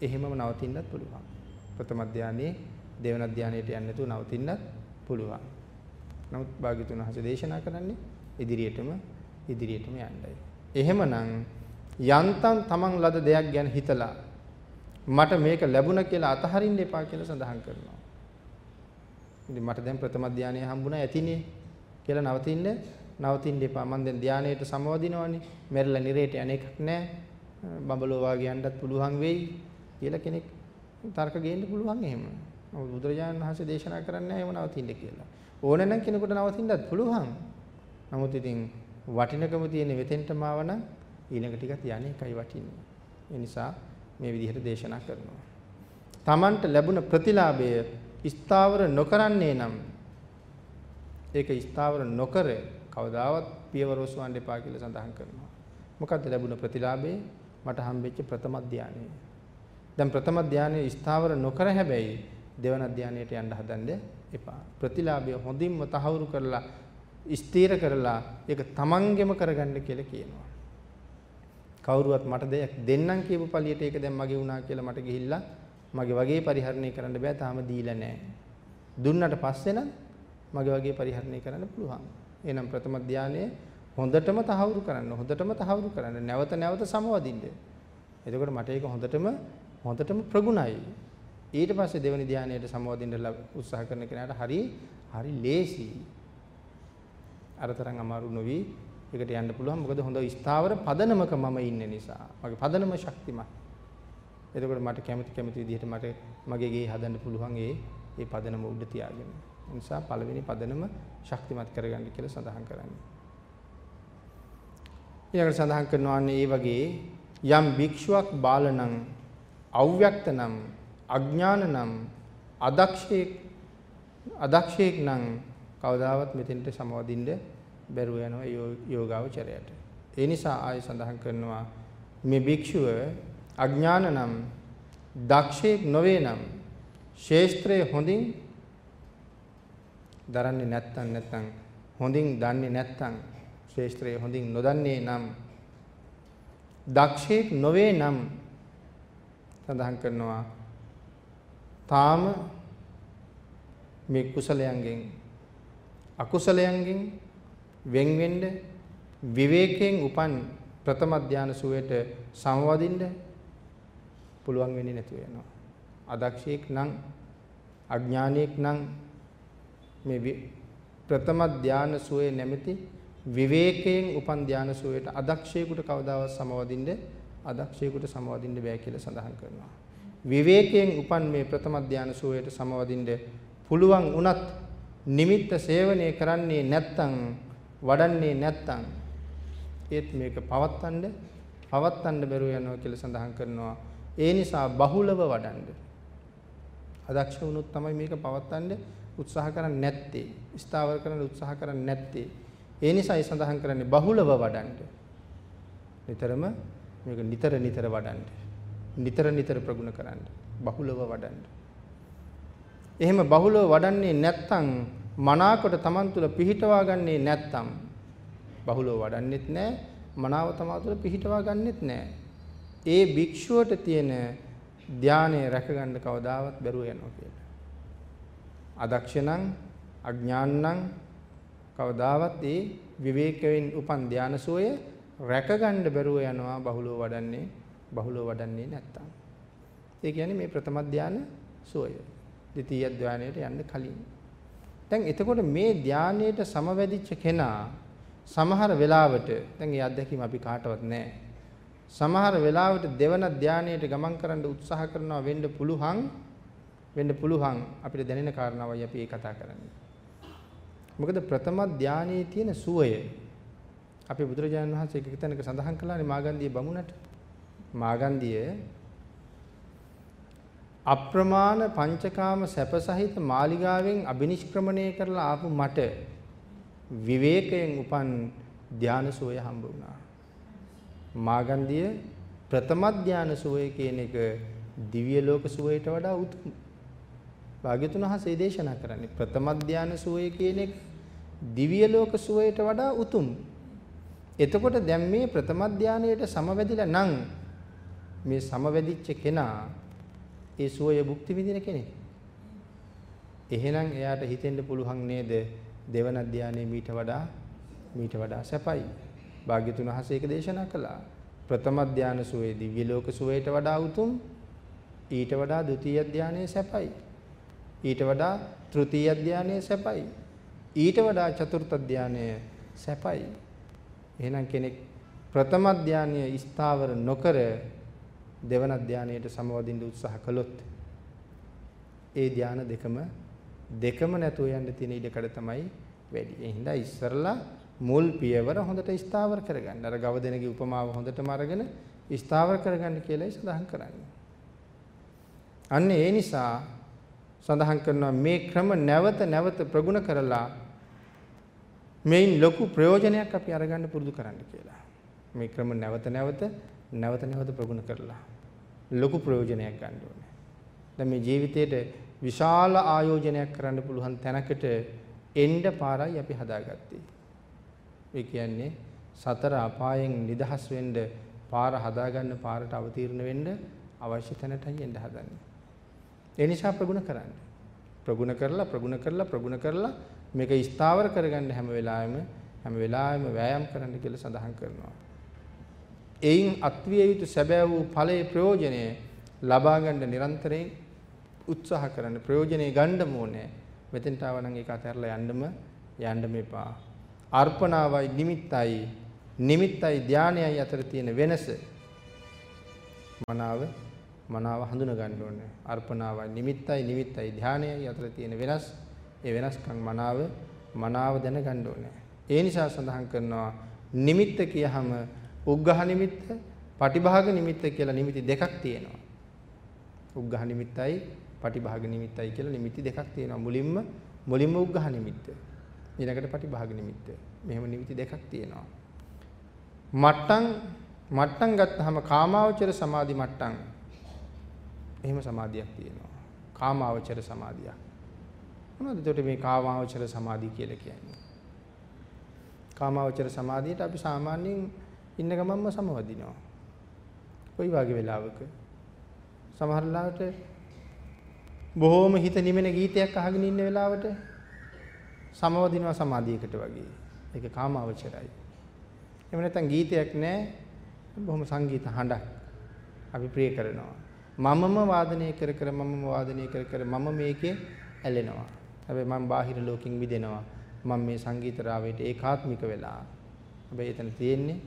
එහෙමම නවතින්නත් පුළුවන්. ප්‍රථම ධානයේ දෙවන ධානයට යන්න නැතුව නවතින්නත් පුළුවන්. නමුත් භාග්‍යතුන් වහන්සේ දේශනා කරන්නේ ඉදිරියටම ඉදිරියටම යන්නයි. එහෙමනම් යන්තම් තමන් ලද දෙයක් ගැන හිතලා මට මේක ලැබුණා කියලා අතහරින්න එපා කියලා සඳහන් කරනවා. ඉතින් මට දැන් ප්‍රථම ධානය හම්බුණා ඇතිනේ කියලා නවතින්න නවතින්න එපා. මම දැන් ධානයට සමවදිනවනේ. මෙරළ නිරේට අනේකක් නැහැ. බඹලෝ වාගේ යන්නත් පුළුවන් වෙයි කියලා කෙනෙක් තර්ක ගේන්න පුළුවන් එහෙම. නමුත් බුදුරජාණන් වහන්සේ දේශනා කරන්නේ එහෙම නවතින්න කියලා. ඕන නම් කෙනෙකුට නවතින්නත් පුළුවන්. නමුත් ඉතින් වටිනකම තියෙන වෙතෙන්ටම ආවනම් ඊළඟ ටිකත් යන්නේ එකයි වටින්නේ. ඒ නිසා මේ විදිහට දේශනා කරනවා. Tamanට ලැබුණ ප්‍රතිලාභය ස්ථාවර නොකරන්නේ නම් ඒක ස්ථාවර නොකර කවදාවත් පියවර ඔසවන්න එපා කියලා සඳහන් කරනවා. මොකද්ද ලැබුණ ප්‍රතිලාභය? මට හම්බෙච්ච ප්‍රථම ධානය. දැන් ප්‍රථම ධානය ස්ථාවර නොකර හැබැයි දෙවන ධානයට යන්න හදන්නේ එපා. ප්‍රතිලාභය හොඳින්ම තහවුරු කරලා ස්ථීර කරලා ඒක තමන්ගෙම කරගන්න කියලා කියනවා. කවුරුවත් මට දෙයක් දෙන්නම් කියපු පළියට ඒක දැන් මගේ වුණා කියලා මට ගිහිල්ලා මගේ වගේ පරිහරණය කරන්න බෑ තාම දීලා නැහැ. දුන්නට පස්සේ නම් මගේ වගේ පරිහරණය කරන්න පුළුවන්. එහෙනම් ප්‍රථම ධානයේ හොඳටම තහවුරු කරන්න හොඳටම තහවුරු කරන්න නැවත නැවත සමවදින්න. එතකොට මට ඒක හොඳටම හොඳටම ප්‍රගුණයි. ඊට පස්සේ දෙවෙනි ධානයට සමවදින්න උත්සාහ කරන කෙනාට හරි හරි ලේසි. අරතරන් අමාරු නොවි ඒකට යන්න පුළුවන්. මොකද හොඳ ස්ථාවර පදනමක මම ඉන්න නිසා. මගේ පදනම ශක්තිමත්. එතකොට මට කැමති කැමති විදිහට මට මගේ ගේ හදන්න පුළුවන් ඒ ඒ පදනම උඩ තියාගෙන. ඒ නිසා පළවෙනි පදනම ශක්තිමත් කරගන්න කියලා සඳහන් කරන්නේ. ඊළඟට සඳහන් කරනවා මේ වගේ යම් භික්ෂුවක් බාලනම් අව්‍යක්ත නම් අඥාන නම් අදක්ෂයෙක් අදක්ෂයෙක් නම් කවදාවත් මෙතෙන්ට සමවදින්න බැරුව යනවා යෝගාවචරයට. ඒ නිසා ආයෙ සඳහන් කරනවා මේ භික්ෂුව අඥාන නම් දක්ෂයෙක් නොවේ නම් ශේස්ත්‍රයේ හොඳින් දරන්නේ නැත්තම් නැත්තම් හොඳින් දන්නේ නැත්තම් ශේස්ත්‍රයේ හොඳින් නොදන්නේ නම් දක්ෂයෙක් නොවේ නම් සඳහන් කරනවා තාම මේ කුසලයන්ගෙන් අකුසලයන්ගෙන් වෙන් වෙන්න විවේකයෙන් උපන් ප්‍රථම ධානය සුවයට සමවදින්න පුළුවන් වෙන්නේ නැතුව යනවා. අදක්ෂයෙක් නම් අඥානියෙක් නම් මේ ප්‍රථම ධානය සුවේ නැමැති විවේකයෙන් උපන් ධානය සුවයට අදක්ෂයෙකුට කවදාවත් සමවදින්න අදක්ෂයෙකුට සමවදින්න බෑ කියලා සඳහන් කරනවා. විවේකයෙන් උපන් මේ ප්‍රථම ධානය සෝයට සමවදින්න පුළුවන් වුණත් නිමිත්ත සේවනය කරන්නේ නැත්තම් වඩන්නේ නැත්තම් ඒත් මේක පවත්තන්න පවත්තන්න බැරුව යනවා කියලා සඳහන් කරනවා ඒ නිසා බහුලව වඩන්න අදක්ෂ වුණොත් තමයි මේක පවත්වන්න උත්සාහ කරන්නේ නැත්තේ. ස්ථාවර කරන්න උත්සාහ කරන්නේ නැත්තේ. ඒ නිසායි සඳහන් කරන්නේ බහුලව වඩන්න. නිතරම මේක නිතර නිතර වඩන්න. නිතර නිතර ප්‍රගුණ කරන්න. බහුලව වඩන්න. එහෙම බහුලව වඩන්නේ නැත්නම් මනාකොට Taman තුල පිහිටවා ගන්නේ නැත්නම් බහුලව වඩන්නෙත් නැහැ මනාව තමා තුළ පිහිටවා ගන්නෙත් නැහැ. ඒ භික්ෂුවට තියෙන ධානය රැකගන්න කවදාවත් බැරුව යනවා කියලා. අදක්ෂණං අඥානං කවදාවත් ඒ විවේකයෙන් උපන් ධානසෝය රැකගන්න බැරුව යනවා බහුලව වඩන්නේ බහුලව වඩන්නේ නැත්තම්. ඒ කියන්නේ මේ ප්‍රථම ධාන සෝය. ද්විතීය ධානයට යන්න කලින්. දැන් එතකොට මේ ධානයට සමවැදිච්ච කෙනා සමහර වෙලාවට දැන් ඒ අත්දැකීම අපි කාටවත් නැහැ. සමහර වෙලාවට දෙවන ධානයට ගමන් කරන්න උත්සාහ කරනවා වෙන්න පුළුවන් වෙන්න පුළුවන් අපිට දැනෙන කාරණාවයි අපි ඒ කතා කරන්නේ. මොකද ප්‍රථම ධානයේ තියෙන සුවය අපේ බුදුරජාණන් වහන්සේ එක තැනක සඳහන් කළානේ මාගන්ධිය බමුණට. මාගන්ධිය අප්‍රමාණ පංචකාම සැප සහිත මාලිගාවෙන් අබිනිෂ්ක්‍රමණය කරලා ආපු මට විවේකයෙන් උපන් ධාන සෝය හම්බ වුණා. මාගන්ධිය ප්‍රථම ධාන සෝය කියන එක දිව්‍ය ලෝක සෝයට වඩා උතුම්. භාග්‍යතුන් වහන්සේ දේශනා කරන්නේ ප්‍රථම ධාන සෝය කියන එක දිව්‍ය ලෝක සෝයට වඩා උතුම්. එතකොට දැන් මේ ප්‍රථම ධානයට සමවැදිලා නම් මේ සමවැදිච්ච කෙනා ඒ සෝය භුක්ති විඳින කෙනෙක්. එහෙනම් එයාට හිතෙන්න පුළුවන් නේද දෙවන ධානයේ මීට වඩා මීට වඩා සැපයි. භාග්‍යතුන් වහන්සේ ඒක දේශනා කළා. ප්‍රථම ධාන සුවේ දිව්‍ය ලෝක සුවයට වඩා උතුම් ඊට වඩා ဒုတိ ය ධානයේ සැපයි. ඊට වඩා තෘතීය ධානයේ සැපයි. ඊට වඩා චතුර්ථ ධානයේ සැපයි. එහෙනම් කෙනෙක් ප්‍රථම ධානයේ ස්ථාවර නොකර දෙවන ධානයට සමවදින්න උත්සාහ කළොත් ඒ ධාන දෙකම දෙකම නැතුව යන්න තියෙන ඉඩකඩ තමයි වැඩි. ඒ හින්දා ඉස්සරලා මුල් පියවර හොඳට ස්ථාවර කරගන්න. අර ගව දෙනගේ උපමාව හොඳටම අරගෙන ස්ථාවර කරගන්න කියලායි සඳහන් කරන්නේ. අන්න ඒ නිසා සඳහන් කරනවා මේ ක්‍රම නැවත නැවත ප්‍රගුණ කරලා මේන් ලොකු ප්‍රයෝජනයක් අපි අරගන්න පුරුදු කරන්න කියලා. මේ ක්‍රම නැවත නැවත නැවත නැවත ප්‍රගුණ කරලා ලොකු ප්‍රයෝජනයක් ගන්න ඕනේ. දැන් මේ ජීවිතේට විශාල ආයෝජනයක් කරන්න පුළුවන් තැනකට එන්න පාරයි අපි හදාගත්තේ. ඒ කියන්නේ සතර අපායෙන් නිදහස් වෙන්න පාර හදාගන්න පාරට අවතීර්ණ වෙන්න අවශ්‍ය තැනටයි එන්න හදන්නේ. ඒ නිසා ප්‍රගුණ කරන්න. ප්‍රගුණ කරලා ප්‍රගුණ කරලා ප්‍රගුණ කරලා මේක ස්ථාවර කරගන්න හැම වෙලාවෙම හැම වෙලාවෙම වෑයම් කරන්න කියලා සඳහන් කරනවා. එයින් අත්විය යුතු සැබෑ වූ ඵලයේ ප්‍රයෝජනය ලබා ගන්න නිරන්තරයෙන් උත්සාහ කරන්න ප්‍රයෝජනෙ ගන්න ඕනේ. මෙතෙන්ට ආව නම් ඒක අතහැරලා යන්නම යන්න මේපා. අර්පණාවයි නිමිත්තයි නිමිත්තයි ධානයයි අතර තියෙන වෙනස මනාව මනාව හඳුනා ගන්න ඕනේ. අර්පණාවයි නිමිත්තයි නිමිත්තයි ධානයයි අතර තියෙන වෙනස් ඒ වෙනස්කම් මනාව මනාව දැනගන්න ඕනේ. ඒ නිසා සඳහන් කරනවා නිමිත්ත කියහම උග්ඝහ නිමිත්ත, පටිභාග නිමිත්ත කියලා නිමිති දෙකක් තියෙනවා. උග්ඝහ නිමිත්තයි පටිභාග නිමිත්තයි කියලා නිමිති දෙකක් තියෙනවා. මුලින්ම මුලින්ම උග්ඝහ නිමිත්ත. ඊළඟට පටිභාග නිමිත්ත. මෙහෙම නිමිති දෙකක් තියෙනවා. මට්ටම් මට්ටම් ගත්තාම කාමාවචර සමාධි මට්ටම්. එහෙම සමාධියක් තියෙනවා. කාමාවචර සමාධියක්. මොනවද එතකොට මේ කාමාවචර සමාධිය කියලා කියන්නේ? කාමාවචර සමාධියට අපි සාමාන්‍යයෙන් ඉන්න ගමන්ම සමවදිනවා. කොයි වගේ වෙලාවක? සමහර ලාවට බොහෝම හිත නිමෙන ගීතයක් අහගෙන ඉන්න වෙලාවට සමවදිනවා සමාධියකට වගේ. ඒක කාමාවචරයි. එහෙම නැත්නම් ගීතයක් නැහැ. බොහොම සංගීත හඬක් අපි ප්‍රිය කරනවා. මමම වාදනය කර කර මමම වාදනය කර කර මම මේකේ ඇලෙනවා. හැබැයි මම බාහිර ලෝකෙන් මිදෙනවා. මම මේ සංගීත රාවයට ඒකාත්මික වෙලා. හැබැයි එතන තියෙන්නේ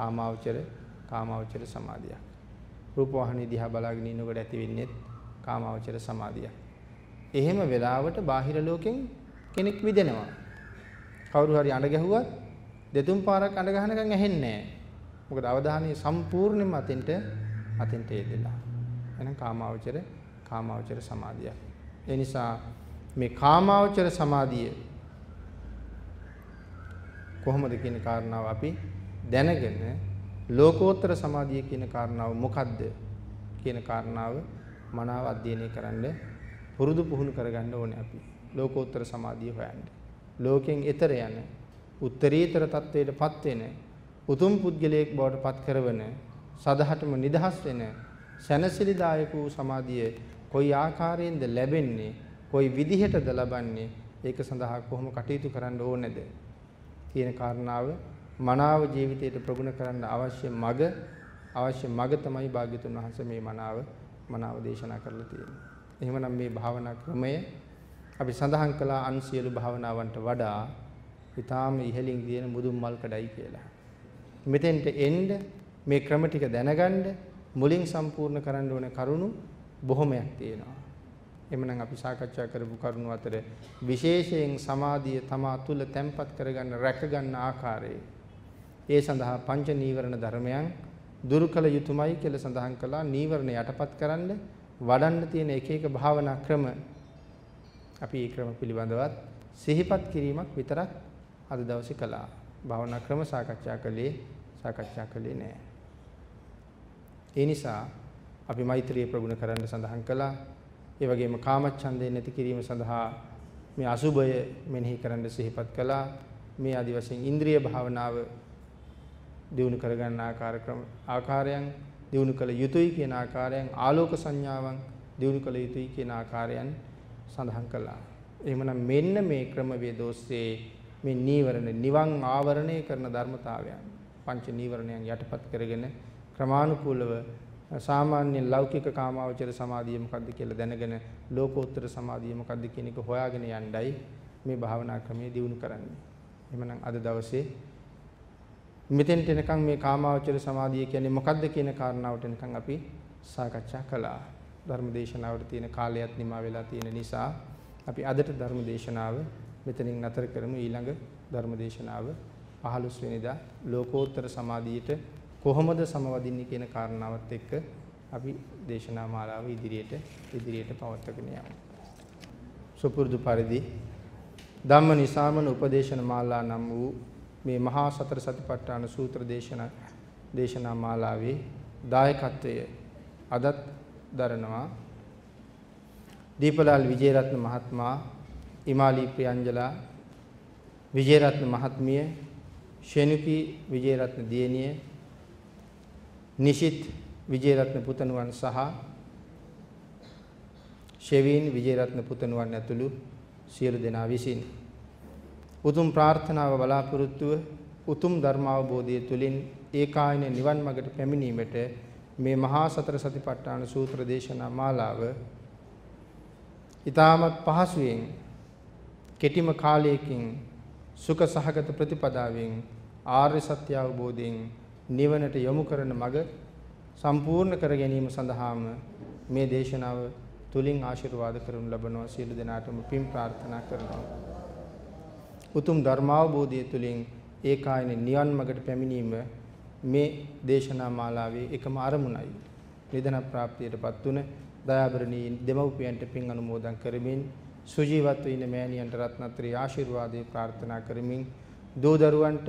කාමාවචර කාමාවචර සමාධියක්. රූපවාහිනිය දිහා බලාගෙන ඉන්නකොට ඇති වෙන්නේ කාමාවචර සමාධියක්. එහෙම වෙලාවට බාහිර ලෝකෙන් කෙනෙක් විදෙනවා. කවුරු හරි අඬ ගැහුවත් දෙතුන් පාරක් අඬ ගහනකම් ඇහෙන්නේ නැහැ. මොකද අවධානය සම්පූර්ණයෙන්ම අතෙන්ට අතෙන්ට යෙදෙලා. එහෙනම් කාමාවචර කාමාවචර සමාධියක්. ඒ නිසා මේ කාමාවචර සමාධිය කොහොමද කියන කාරණාව අපි දැනගෙන ලෝකෝත්තර සමාධිය කියන කාරණාව මොකද්ද කියන කාරණාව මනාව අධ්‍යයනය කරන්න පුරුදු පුහුණු කරගන්න ඕනේ අපි. ලෝකෝත්තර සමාධිය හොයන්න. ලෝකෙන් එතර යන උත්තරීතර තත්වයටපත් වෙන උතුම් පුද්ගලයෙක් බවට පත් කරවන සදහටම නිදහස් වෙන සැනසිලිදායක වූ සමාධිය කොයි ආකාරයෙන්ද ලැබෙන්නේ කොයි විදිහටද ලබන්නේ ඒක සඳහා කොහොම කටයුතු කරන්න ඕනේද කියන කාරණාව මනාව ජීවිතයට ප්‍රගුණ කරන්න අවශ්‍ය මඟ අවශ්‍ය මඟ තමයි භාග්‍යතුන් වහන්සේ මේ මනාව මනාව දේශනා කරලා තියෙන්නේ. එහෙමනම් මේ භාවනා ක්‍රමය අපි සඳහන් කළා අන් සියලු භාවනාවන්ට වඩා ඊටාම ඉහළින් තියෙන මුදුන් මල් කඩයි කියලා. මෙතෙන්ට එන්න මේ ක්‍රම ටික දැනගන්න මුලින් සම්පූර්ණ කරන්න ඕන කරුණු බොහොමයක් තියෙනවා. එමනම් අපි සාකච්ඡා කරපු කරුණු අතර විශේෂයෙන් සමාධිය තමා තුළ තැම්පත් කරගන්න රැකගන්න ආකාරය ඒ සඳහා පංච නීවරණ ධර්මයන් දුරු කළ යුතුයමයි කියලා සඳහන් කළා නීවරණ යටපත් කරන්න වඩන්න තියෙන එක එක භාවනා ක්‍රම අපි ඒ ක්‍රම පිළිබඳවත් සිහිපත් කිරීමක් විතරක් අද දවසේ කළා. භාවනා ක්‍රම සාකච්ඡා කළේ සාකච්ඡා කළේ නෑ. ඒ නිසා අපි මෛත්‍රිය ප්‍රගුණ කරන්න සඳහන් කළා. ඒ වගේම කාමච්ඡන්දේ නැති කිරීම සඳහා මේ අසුබය මෙනෙහි කරන්න සිහිපත් කළා. මේ ආදි වශයෙන් ඉන්ද්‍රිය භාවනාව දියුණු කරගන්න ආකාර ක්‍රම ආකාරයන් දියුණු කළ යුතුයි කියන ආකාරයන් ආලෝක සංඥාවන් දියුණු කළ යුතුයි කියන ආකාරයන් සඳහන් කළා. එහෙමනම් මෙන්න මේ ක්‍රමවේද ඔස්සේ මේ නීවරණ නිවන් ආවරණය කරන ධර්මතාවයන් පංච නීවරණයන් යටපත් කරගෙන ක්‍රමානුකූලව සාමාන්‍ය ලෞකික කාමාවචර සමාධිය මොකක්ද කියලා දැනගෙන ලෝකෝත්තර සමාධිය මොකක්ද කියන එක හොයාගෙන යන්නයි මේ භාවනා ක්‍රමය දියුණු කරන්නේ. එහෙමනම් අද දවසේ මෙතෙන්ට එනකන් මේ කාමාවචර සමාධිය කියන්නේ මොකක්ද කියන කාරණාවට එනකන් අපි සාකච්ඡා කළා. ධර්මදේශනාවට තියෙන කාලයත් නිමා වෙලා තියෙන නිසා අපි අදට ධර්මදේශනාව මෙතනින් නතර කරමු ඊළඟ ධර්මදේශනාව 15 වෙනිදා ලෝකෝත්තර සමාධියට කොහොමද සමවදින්නේ කියන කාරණාවත් එක්ක අපි දේශනා මාලාව ඉදිරියට ඉදිරියට පවත්වාගෙන යමු. සුපුරුදු පරිදි ධම්ම නිසාමන උපදේශන මාලා නම් වූ මේ මහා සතර සතිපට්ඨාන සූත්‍ර දේශනා දේශනා මාලාවේ දායකත්වය අදත් දරනවා. දීපලාල් විජේරත්න මහත්මයා ඉමාලි ප්‍රියංජලා විජේරත්න මහත්මිය ෂෙනුකි විජේරත්න දියණිය නිශිත් විජේරත්න පුතණුවන් සහ ෂෙවින් විජේරත්න පුතණුවන් ඇතුළු සියලු දෙනා විසින් උතුම් ප්‍රාර්ථනාව බලාපොරොත්තුව උතුම් ධර්මාවබෝධය තුළින් ඒකායන නිවන් මඟට පැමිණීමට මේ මහා සතර සතිපට්ඨාන සූත්‍ර දේශනා මාලාව ඊටමත් පහසුවෙන් කෙටිම කාලයකින් සුඛ සහගත ප්‍රතිපදාවෙන් ආර්ය සත්‍ය අවබෝධයෙන් නිවනට යොමු කරන මඟ සම්පූර්ණ කර ගැනීම සඳහාම මේ දේශනාව තුලින් ආශිර්වාද කරනු ලබනවා සියලු දෙනාටම පින් ප්‍රාර්ථනා කරනවා. උතුම් ධර්මාවබෝධය තුලින් ඒකායන නිවන් මඟට පැමිණීම මේ දේශනා මාලාවේ එකම අරමුණයි. නිදන ප්‍රාප්තියටපත් තුන දයාබරණී දෙමව්පියන්ට පින් අනුමෝදන් කරමින් සුජීවත්ව ඉන්න මෑණියන්ට රත්නත්‍රි ආශිර්වාදේ ප්‍රාර්ථනා කරමින් දූ දරුවන්ට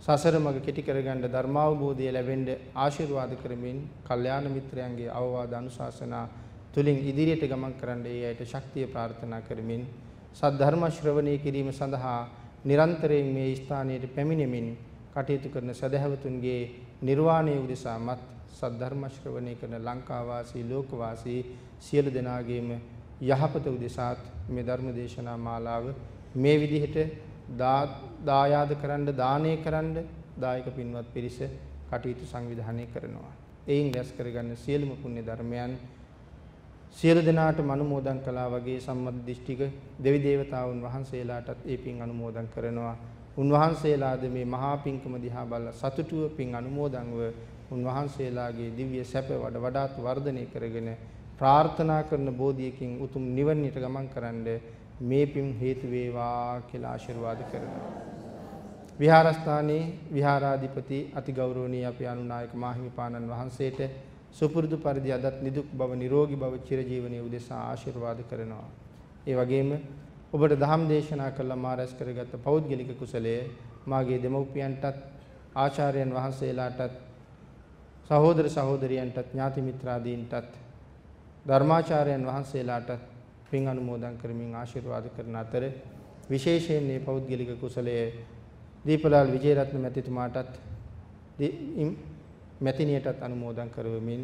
සසර මඟ කෙටි කරගන්න ධර්මාවබෝධය ලැබෙන්න ආශිර්වාද කරමින් කල්යාණ මිත්‍රයන්ගේ අවවාද අනුශාසනා තුලින් ඉදිරියට ගමන් කරන්න ඒ ඇයට ශක්තිය ප්‍රාර්ථනා කරමින් සද්ධර්ම ශ්‍රවණය කිරීම සඳහා නිරන්තරයෙන් මේ ස්ථානයට පැමිණෙමින් කටයුතු කරන සදහැවතුන්ගේ නිර්වාණය උදෙසාමත් සද්ධර්ම ශ්‍රවණය කරන ලංකා වාසී ලෝක වාසී සියලු දෙනාගේම යහපත උදෙසාත් මේ ධර්ම දේශනා මාලාව මේ විදිහට දායාද කරන්න දානය කරන්න දායක පින්වත් පිරිස කටයුතු සංවිධානය කරනවා. එයින් රැස් කරගන්න සියලුම පුණ්‍ය ධර්මයන් සියලු දෙනාටම අනුමෝදන් කළා වගේ සම්මත දිෂ්ටික දෙවි දේවතාවුන් වහන්සේලාටත් ඒ පින් අනුමෝදන් කරනවා. උන්වහන්සේලාද මේ මහා පින්කම දිහා බලලා සතුටුව පින් අනුමෝදන්ව උන්වහන්සේලාගේ දිව්‍ය සැප වඩ වඩාත් වර්ධනය කරගෙන ප්‍රාර්ථනා කරන බෝධියකින් උතුම් නිවනට ගමන් කරන්නේ මේ පින් හේතු වේවා කියලා ආශිර්වාද කරනවා. විහාරස්ථානයේ විහාරාධිපති අතිගෞරවනීය අපේ අනුනායක මාහිමිපාණන් වහන්සේට සුපුරුදු පරිදි අදත් නිදුක් බව නිරෝගී බව චිරජීවනයේ උදෙසා ආශිර්වාද කරනවා. ඒ වගේම ඔබට ධම් දේශනා කළ මා රැස් කරගත් පෞද්ගලික කුසලය මාගේ දෙමව්පියන්ටත් ආචාර්යයන් වහන්සේලාටත් සහෝදර සහෝදරියන්ටත් ඥාති මිත්‍රාදීන්ටත් ධර්මාචාර්යයන් වහන්සේලාටත් පින් අනුමෝදන් කරමින් ආශිර්වාද කරන අතර විශේෂයෙන් මේ පෞද්ගලික කුසලයේ දීපලාල් විජේරත්න මැතිතුමාටත් මැතිණියටත් අනුමෝදන් කරවමින්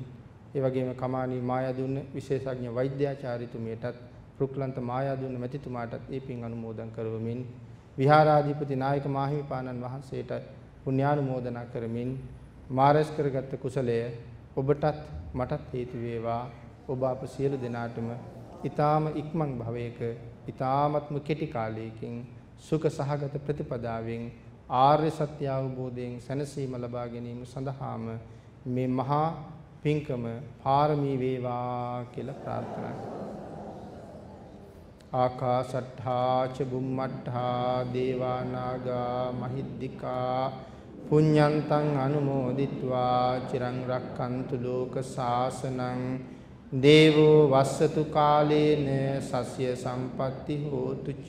ඒ වගේම කමානී මායාදුන්න විශේෂඥ වෛද්‍යාචාර්යතුමියටත් රුක්ලන්ත මායාදුන්න මැතිතුමාටත් ඒ පින් අනුමෝදන් කරවමින් විහාරාධිපති නායක මාහිමිපාණන් වහන්සේට පුණ්‍යානුමෝදනා කරමින් මාරස් කරගත් කුසලය ඔබටත් මටත් හේතු වේවා. ඔබ අප සියලු දෙනාටම ඊ타ම ඉක්මන් භවයක ඊ타මත්ම කෙටි කාලයකින් සුඛ සහගත ප්‍රතිපදාවෙන් ආර්ය සත්‍ය අවබෝධයෙන් සැනසීම ලබා ගැනීම සඳහාම මේ මහා පින්කම පාරමී වේවා කියලා ප්‍රාර්ථනා කරනවා. ආකාසට්ඨා ච බුම්මට්ඨා දේවා නාග මහිද්దికා පුඤ්ඤන්තං අනුමෝදිත්වා චිරං රක්칸තු ලෝක සාසනං දේවෝ වස්සතු කාලේන සස්්‍ය සම්පatti හෝතු ච